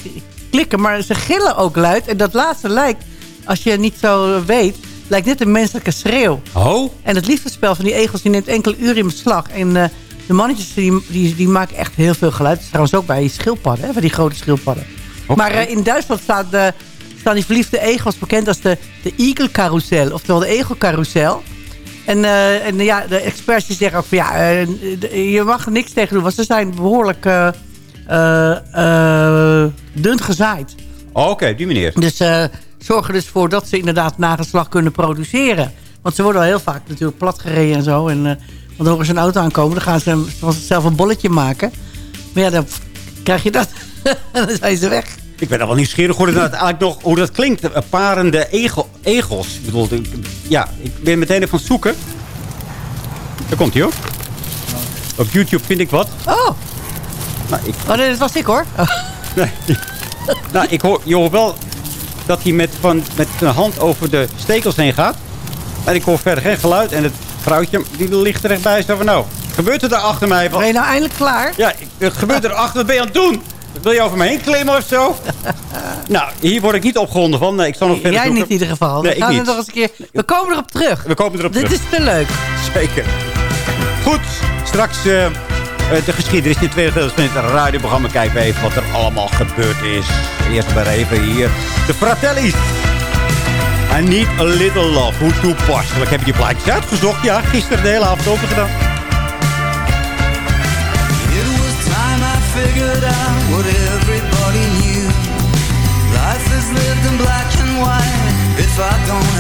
klikken, maar ze gillen ook luid. En dat laatste lijkt, als je het niet zo weet, lijkt net een menselijke schreeuw. Oh. En het liefdespel van die egels die neemt enkele uren in beslag. En uh, de mannetjes die, die, die, maken echt heel veel geluid. Dat is trouwens ook bij die schildpadden, hè, bij die grote schildpadden. Okay. Maar uh, in Duitsland staat de, staan die verliefde egels bekend als de, de eagle-carousel. Oftewel de egelcarousel. En, en ja, de experts die zeggen ook van ja, je mag er niks tegen doen. Want ze zijn behoorlijk dun gezaaid. Oh, Oké, okay, die meneer. Dus uh, zorg er dus voor dat ze inderdaad nageslag kunnen produceren. Want ze worden al heel vaak natuurlijk platgereden en zo. En, want dan horen ze een auto aankomen, dan gaan ze zelf een bolletje maken. Maar ja, dan krijg je dat. en [LAUGHS] dan zijn ze weg. Ik ben er wel nieuwsgierig hoe dat, eigenlijk nog, hoe dat klinkt. Parende egel, egels. Ik bedoel, ja, ik ben meteen even van het zoeken. Daar komt hij hoor. Op YouTube vind ik wat. Oh. Nou, ik... Oh nee, dat was ik hoor. Oh. [LAUGHS] Nee. nou, ik hoor, je hoort wel dat hij met, van, met zijn hand over de stekels heen gaat. En ik hoor verder geen geluid. En het vrouwtje die ligt er echt bij. Zo van nou, gebeurt er daar achter mij? Ben je nou eindelijk klaar? Ja, het gebeurt er achter. Wat ben je aan het doen? Wil je over me heen klimmen of zo? [LAUGHS] nou, hier word ik niet opgewonden van. Nee, ik zal nog verder Jij zoeken. niet in ieder geval. Nee, we gaan er nog eens een keer... We komen erop terug. We komen erop Dit terug. is te leuk. Zeker. Goed, straks eh, de geschiedenis in het tweede deel van het. Kijken we even wat er allemaal gebeurd is. Eerst maar even hier. De Fratellis. I need a little love. Hoe toepasselijk. Heb je die plaatjes uitgezocht? Ja, gisteren de hele avond over gedaan. It was time I figured out what everybody knew. Life is lived in black and white. If I don't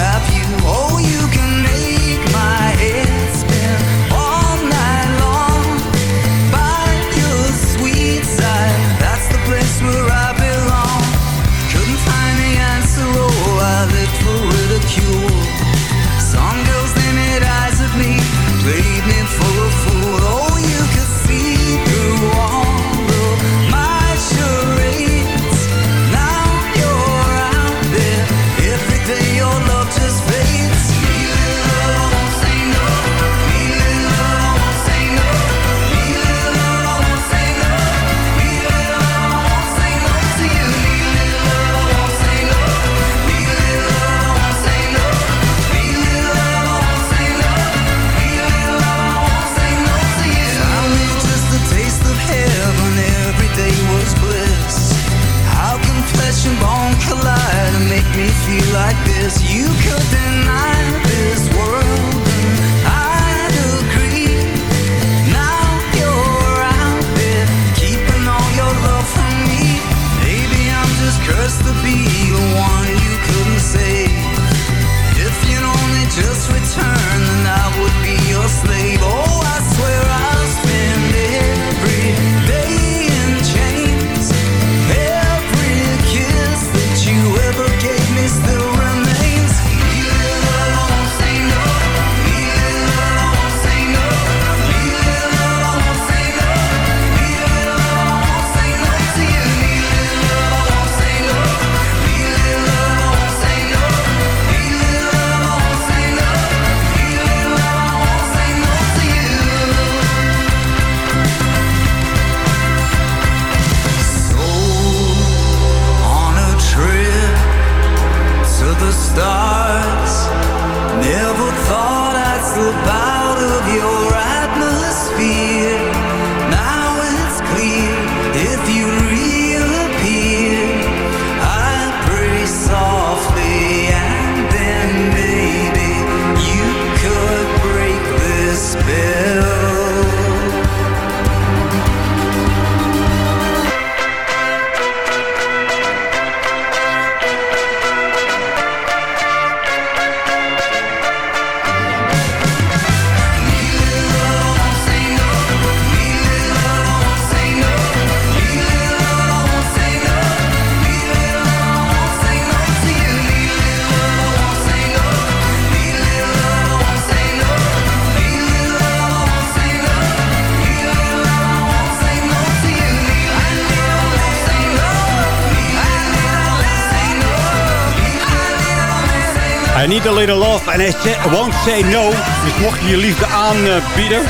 little love and I say- won't say no. Dus mocht je je liefde aanbieden,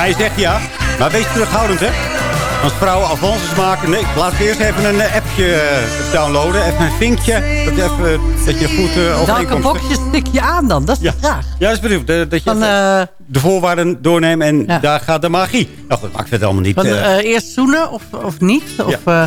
hij zegt ja. Maar wees terughoudend, hè. Als vrouwen avances maken, nee, laat eerst even een eh, appje eh, downloaden. Even een vinkje, dat, even, dat je goed uh, Welke overeenkomst... boxjes tik je aan dan? Dat is de vraag. Ja, dat is bedoeld. Dat je Van, eh, de voorwaarden doorneemt en daar gaat de magie. Nou goed, maakt verder allemaal niet. Van, eh, eh, eerst zoenen of, of niet? Of eh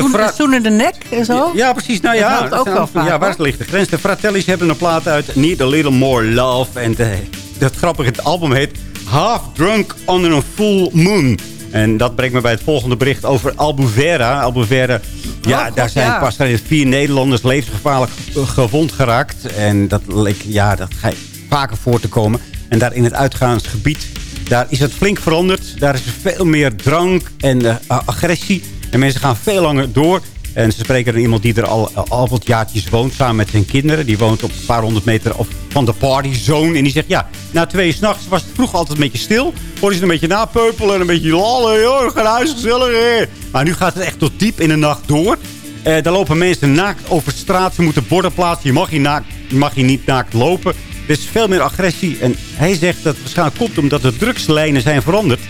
zoen- zoenen de nek en zo? Ja, precies. Nou ja, ook zijn- wel vaak, ja waar ligt de grens? De Fratellis hebben een plaat uit Need a Little More Love. En de, dat grappige, het album heet Half Drunk on a Full Moon. En dat brengt me bij het volgende bericht over Albufeira. Albufeira, ja, Oh, God, daar zijn ja. pas vier Nederlanders levensgevaarlijk eh, gewond geraakt. En dat leek, ja, dat gaat vaker voor te komen. En daar in het uitgaansgebied, daar is het flink veranderd. Daar is veel meer drank en eh, agressie. En mensen gaan veel langer door. En ze spreken er iemand die er al, al wat jaartjes woont, samen met zijn kinderen. Die woont op een paar honderd meter van de partyzone. En die zegt, ja, na twee uur s'nachts was het vroeger altijd een beetje stil. Hoorde je een beetje napeupelen en een beetje lallen. Joh, gaan huis, gezellig. Maar nu gaat het echt tot diep in de nacht door. Eh, daar lopen mensen naakt over straat. Ze moeten borden plaatsen. Je mag hier, naakt, je mag hier niet naakt lopen. Er is veel meer agressie. En hij zegt dat het waarschijnlijk komt omdat de drugslijnen zijn veranderd.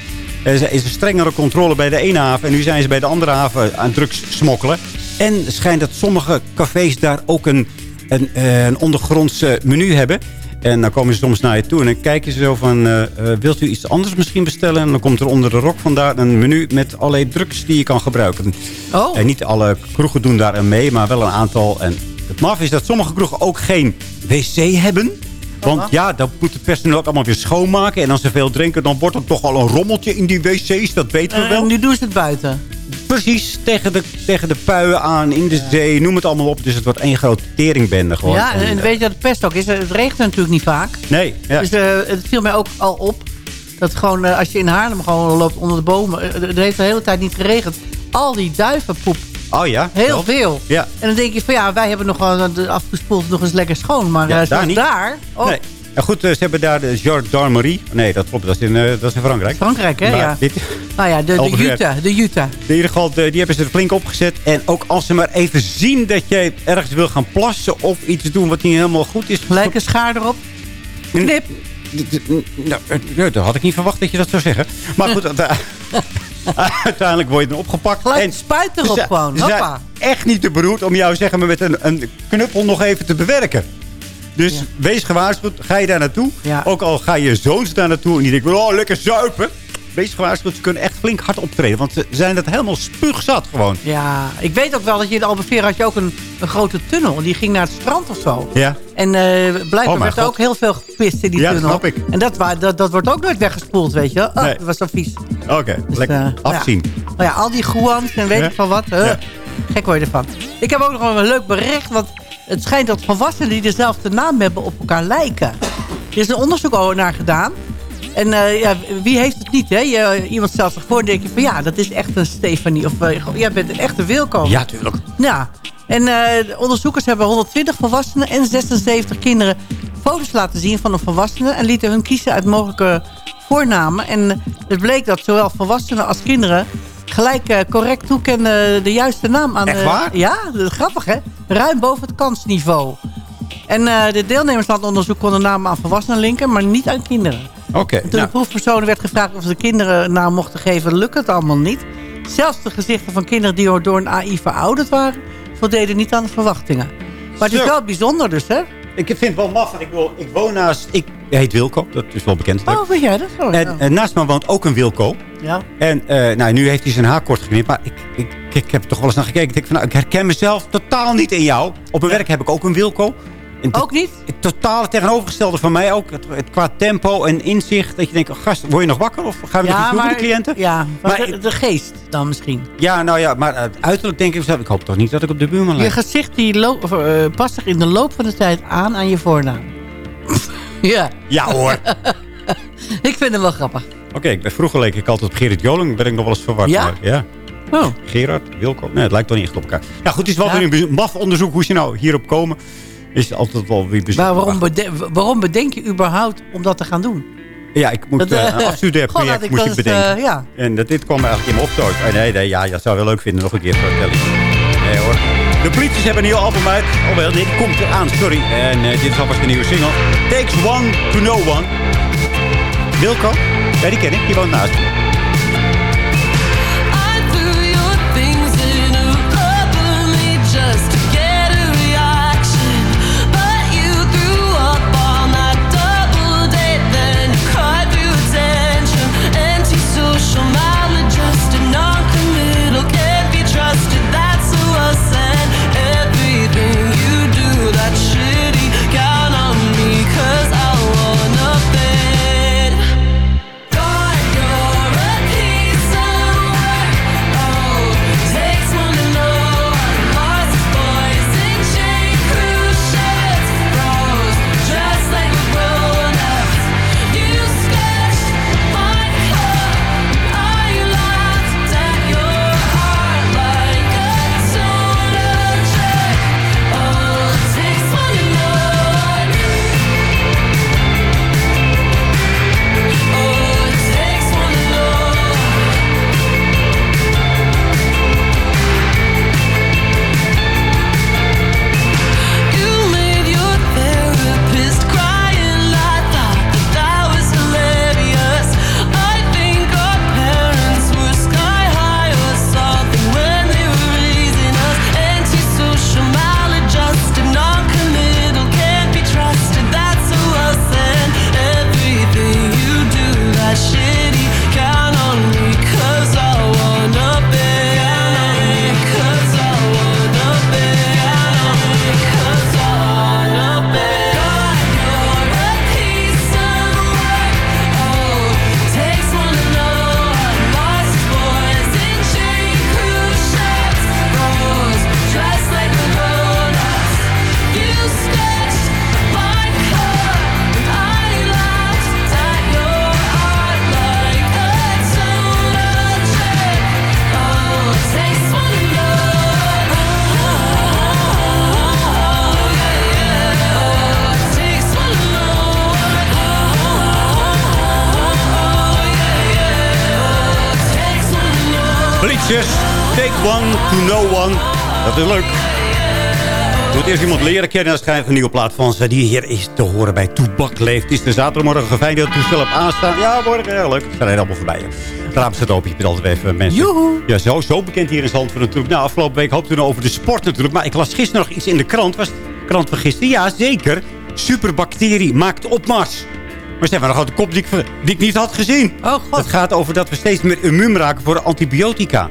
Er is een strengere controle bij de ene haven. En nu zijn ze bij de andere haven aan drugs smokkelen. En schijnt dat sommige cafés daar ook een, een, eh, een ondergronds eh, menu hebben. En dan komen ze soms naar je toe en dan kijken ze zo van... eh, eh, wilt u iets anders misschien bestellen? En dan komt er onder de rok vandaar een menu met allerlei drugs die je kan gebruiken. Oh. En niet alle kroegen doen daar aan mee, maar wel een aantal. En het maf is dat sommige kroegen ook geen wc hebben. Want ja, dan moet het personeel ook allemaal weer schoonmaken. En als ze veel drinken, dan wordt er toch al een rommeltje in die wc's. Dat weten we Eh, wel. nu doen ze het buiten. Precies, tegen de, tegen de puien aan, in de zee, noem het allemaal op. Dus het wordt één grote teringbende gewoon. Ja, en, en weet je wat het pest ook is? Het regent natuurlijk niet vaak. Nee, ja. Dus eh, het viel mij ook al op. Dat gewoon, eh, als je in Haarlem gewoon loopt onder de bomen. Er heeft de hele tijd niet geregend. Al die duivenpoep. Oh ja? Heel veel. Ja. En dan denk je van ja, wij hebben nog wel afgespoeld nog eens lekker schoon. Maar Ja, eh, daar niet. daar. Oh, Nee. Ja, goed, eh, ze hebben daar de gendarmerie. Nee, dat klopt. Dat is in, eh, dat is in Frankrijk. Frankrijk, hè? Maar Ja. dit- Nou ja, de, de Utah. De Utah. In ieder geval, de- die hebben ze er flink opgezet. En ook als ze maar even zien dat je ergens wil gaan plassen... of iets doen wat niet helemaal goed is... Gelijk een schaar erop. Knip. Nou, eh, dat had ik niet verwacht dat je dat zou zeggen. Maar [LAUGHS] goed, [LAUGHS] uiteindelijk word je dan opgepakt. Gelijk en spuit erop ze- gewoon. Ze zijn echt niet te beroerd om jou zeg maar, met een, een knuppel nog even te bewerken. Dus wees gewaarschuwd, ga je daar naartoe. Ook al ga je zoons daar naartoe en die denken, oh, lekker zuipen. Wees gewaarschuwd, ze kunnen echt flink hard optreden. Want ze zijn het helemaal spuugzat gewoon. Ja, ik weet ook wel dat je in Albeveer had je ook een, een grote tunnel. Die ging naar het strand of zo. Ja. En eh, blijkbaar Oh, werd er God. ook heel veel gepist in die Ja, dat tunnel. snap ik. En dat, dat, dat wordt ook nooit weggespoeld, weet je wel. Oh, Nee. dat was zo vies. Oké, lekker eh, afzien. Ja. Nou ja, al die goeans en weet Ja. ik van wat. eh, Ja. Gek word je ervan. Ik heb ook nog een leuk bericht. Want het schijnt dat volwassenen die dezelfde naam hebben op elkaar lijken. Er is een onderzoek over naar gedaan. En eh, ja, wie heeft het niet, hè? Je, iemand stelt zich voor en denk je van... ja, dat is echt een Stefanie. Of uh, jij bent een echte Wilco. Ja, tuurlijk. Ja. En uh, de onderzoekers hebben 120 volwassenen en 76 kinderen... foto's laten zien van een volwassene... en lieten hun kiezen uit mogelijke voornamen. En het bleek dat zowel volwassenen als kinderen... gelijk correct toekenden de juiste naam aan... Echt waar? Ja, dat is grappig, hè? Ruim boven het kansniveau. En de deelnemers aan het onderzoek konden namen aan volwassenen linken... maar niet aan kinderen. Oké. Okay, toen nou. de proefpersonen werd gevraagd of ze de kinderen naam mochten geven... lukt het allemaal niet. Zelfs de gezichten van kinderen die door een AI verouderd waren... voldeden niet aan de verwachtingen. Maar het is wel bijzonder dus, hè? Ik vind het wel maf. Ik, wil, ik woon naast... Ik heet Wilco, dat is wel bekend. Oh, weet jij dat? Oh, en, en, naast me woont ook een Wilco. Ja. En uh, nou, nu heeft hij zijn haar kort geknipt. Maar ik, ik, ik, heb er toch wel eens naar gekeken. Ik, denk van, nou, ik herken mezelf totaal niet in jou. Op mijn ja. werk heb ik ook een Wilco. Ook niet? Het totale tegenovergestelde van mij ook. Het, het, qua tempo en inzicht. Dat je denkt, oh, gast, word je nog wakker? Of gaan we ja, nog iets doen maar, met de cliënten? Ja, maar, de, de, geest dan misschien. Ja, nou ja, maar uh, uiterlijk denk ik zelf. Ik hoop toch niet dat ik op de buurman lijk. Je gezicht die loop, uh, past zich in de loop van de tijd aan aan je voornaam. [LAUGHS] ja. Ja hoor. [LAUGHS] ik vind hem wel grappig. Oké, okay, ik ben vroeger leek ik altijd op Gerrit Joling. Ben ik nog wel eens verward. Ja? Maar, ja. Oh. Gerard, Wilco. Nee, het lijkt toch niet echt op elkaar. Ja, goed, het is wel ja. een maf onderzoek hoe ze nou hierop komen. Is altijd wel wie bezit. Maar waarom, bede waarom bedenk je überhaupt om dat te gaan doen? Ja, ik moet dat, uh, een afstudeerproject moest ik bedenken. Uh, ja. En dat, dit kwam eigenlijk in me op. Zo. Nee, nee, ja, dat zou wel leuk vinden. Nog een keer vertellen. Nee hoor. De polities hebben een nieuw album uit. Oh wel, nee, die komt eraan, sorry. En uh, dit is alvast een nieuwe single. Takes one to know one. Wilco? Ja, die ken ik. Die woont naast me. Leren kennen. Dat schrijft een nieuwe plaat van ze. Die hier is te horen bij Toebak Leeft. Het is de zaterdagmorgen fijn dat het toestel op aanstaan. Ja, morgen heel leuk. Zijn er allemaal voorbij. Het raam staat open. Je bent altijd even mensen. Joehoe. Ja, zo, zo bekend hier in Zandvoort natuurlijk. Nou, afgelopen week hoopten we over de sport natuurlijk. Maar ik las gisteren nog iets in de krant. Was de krant van gisteren? Ja, zeker. Superbacterie maakt opmars. Maar ze hebben nog een kop die ik, die ik niet had gezien. Oh, god. Het gaat over dat we steeds meer immuun raken voor antibiotica.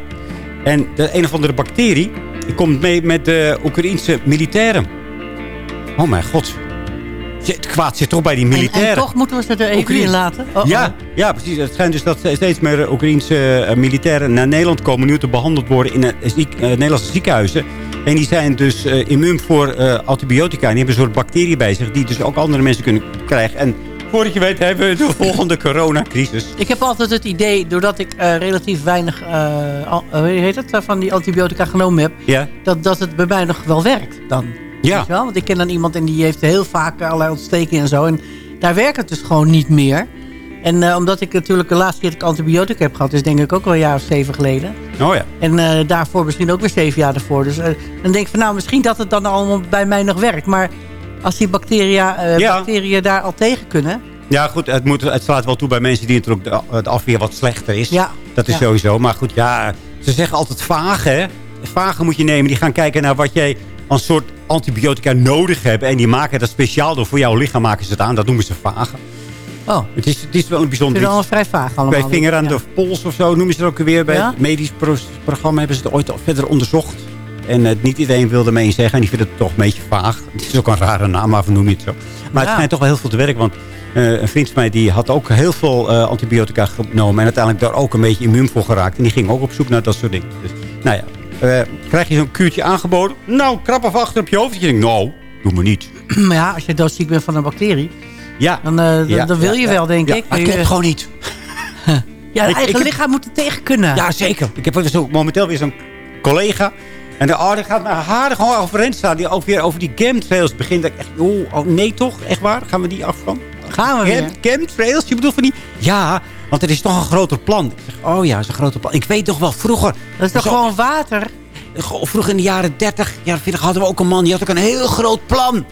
En de een of andere bacterie die komt mee met de Oekraïense militairen. Oh mijn god. Het kwaad zit toch bij die En, militairen. en toch moeten we ze er even Oekraïne. in laten. Oh, oh. Ja, ja, precies. Het schijnt dus dat steeds meer eh, Oekraïense eh, militairen naar Nederland komen... nu te behandeld worden in eh, ziek, eh, Nederlandse ziekenhuizen. En die zijn dus immuun voor antibiotica. En die hebben een soort bacterie bij zich... die dus ook andere mensen kunnen krijgen. En voordat je weet hebben we de [LAUGHS] volgende coronacrisis. Ik heb altijd het idee, doordat ik relatief weinig al- hoe heet het, van die antibiotica genomen heb, Ja. dat, dat het bij mij nog wel werkt dan. Ja. Wel? Want ik ken dan iemand en die heeft heel vaak allerlei ontstekingen en zo. En daar werkt het dus gewoon niet meer. En eh, omdat ik natuurlijk de laatste keer dat ik antibiotica heb gehad... is denk ik ook wel een jaar of zeven geleden. Oh ja. En eh, daarvoor misschien ook weer zeven jaar ervoor. Dus eh, dan denk ik van nou, misschien dat het dan allemaal bij mij nog werkt. Maar als die bacteria, eh, Ja. bacteriën daar al tegen kunnen... Ja, goed, het, moet, het slaat wel toe bij mensen die natuurlijk het afweer wat slechter is. Ja. Dat is Ja. sowieso. Maar goed, ja, ze zeggen altijd vage, hè. Vage moet je nemen. Die gaan kijken naar wat jij als soort antibiotica nodig hebt. En die maken dat speciaal door voor jouw lichaam maken ze het aan. Dat noemen ze vage. Oh, Het is, het is wel een het bijzonder is iets. allemaal vrij vaag allemaal. Bij vinger aan Ja. de pols of zo noemen ze het ook weer. Bij Ja? het medisch pro- programma hebben ze het ooit verder onderzocht. En eh, niet iedereen wilde mee zeggen. En die vindt het toch een beetje vaag. [LAUGHS] Het is ook een rare naam, maar noem je het zo. Maar het schijnt toch wel heel veel te werken. Want eh, een vriend van mij die had ook heel veel eh, antibiotica genomen. En uiteindelijk daar ook een beetje immuun voor geraakt. En die ging ook op zoek naar dat soort dingen. Dus, nou ja, eh, krijg je zo'n kuurtje aangeboden? Nou, krap even achter op je hoofd. Je denkt, nou, doe me niet. [CLEARS THROAT] Maar ja, als je doodziek bent van een bacterie... Ja. Dan, eh, dan, Ja, dan wil je ja. wel, denk Ja, ik. maar het klopt gewoon niet. [LAUGHS] Ja, het eigen ik heb- lichaam moet er tegen kunnen. Ja, zeker. Ik heb dus ook momenteel weer zo'n collega. En de die gaat mijn haren gewoon overeind staan. Die ook weer over die chemtrails begint. Dat ik echt, oh, oh, nee toch? Echt waar? Gaan we die afvan? Gaan we weer? Chem, chemtrails? Je bedoelt van die... Ja, want er is toch een groter plan. Ik zeg, oh ja, dat is een groter plan. Ik weet toch wel, vroeger... Dat is toch Zo- gewoon water? Vroeger in de jaren 30, jaren 40 hadden we ook een man. Die had ook een heel groot plan.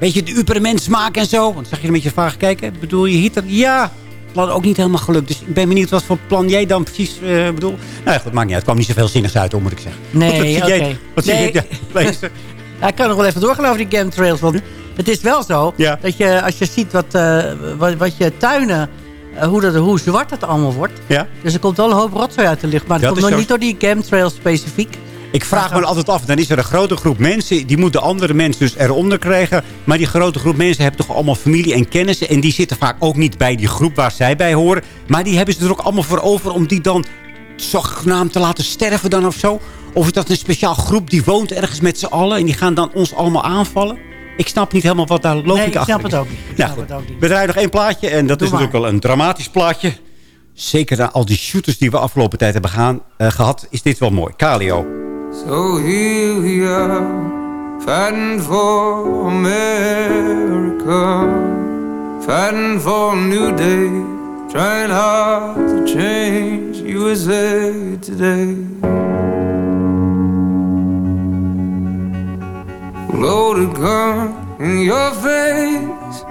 Weet je, de upermens maken en zo. Want dan zag je een beetje vaag kijken. Bedoel je Hitler? Ja. Plan ook niet helemaal gelukt. Dus ik ben benieuwd wat voor plan jij dan precies eh bedoel. Nou ja, goed, maakt niet uit. Het kwam niet zoveel zinnigs uit, hoor, moet ik zeggen. Nee, oké. jij- Wat zie Nee. je? [LAUGHS] Ja, ik kan nog wel even doorgaan over die chemtrails. Want het is wel zo Ja. dat je, als je ziet wat, eh, wat, wat je tuinen... eh, hoe, dat, hoe zwart het allemaal wordt. Ja. Dus er komt wel een hoop rotzooi uit de lucht. Maar Dat is komt nog niet door die chemtrails specifiek. Ik vraag me altijd af, dan is er een grote groep mensen... die moeten andere mensen dus eronder krijgen. Maar die grote groep mensen hebben toch allemaal familie en kennissen... en die zitten vaak ook niet bij die groep waar zij bij horen. Maar die hebben ze er ook allemaal voor over... om die dan zogenaamd te laten sterven dan of zo. Of is dat een speciaal groep die woont ergens met z'n allen... en die gaan dan ons allemaal aanvallen? Ik snap niet helemaal wat daar logica Nee, ik achter snap het is. ook niet. Ik Nou, snap goed. het ook niet. We draaien nog één plaatje en dat Doe is natuurlijk wel een dramatisch plaatje. Zeker na al die shooters die we afgelopen tijd hebben gaan, eh, gehad... is dit wel mooi. Calio. So here we are, fighting for America, fighting for a new day, trying hard to change USA today. Loaded gun in your face,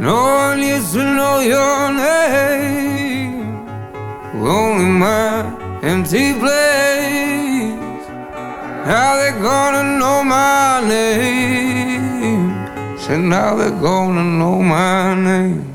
no one used to know your name. Lonely my empty place. Now they're gonna know my name. Said now they're gonna know my name.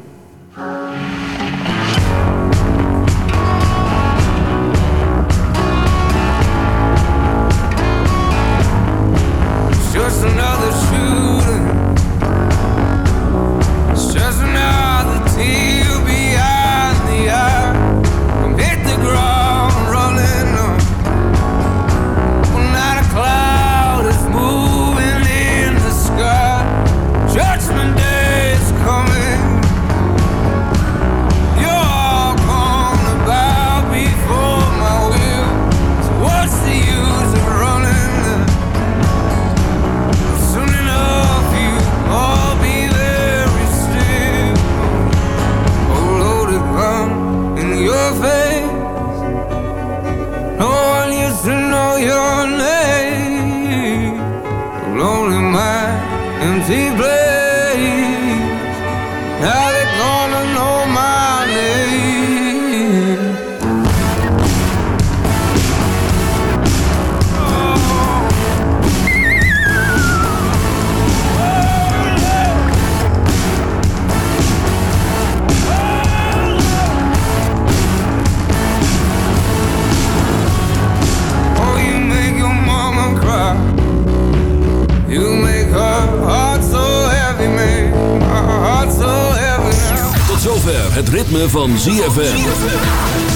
Het ritme van ZFM.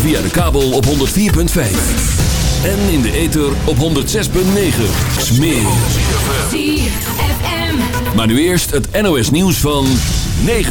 Via de kabel op 104.5. En in de ether op 106.9. Smeer. Maar nu eerst het NOS nieuws van 9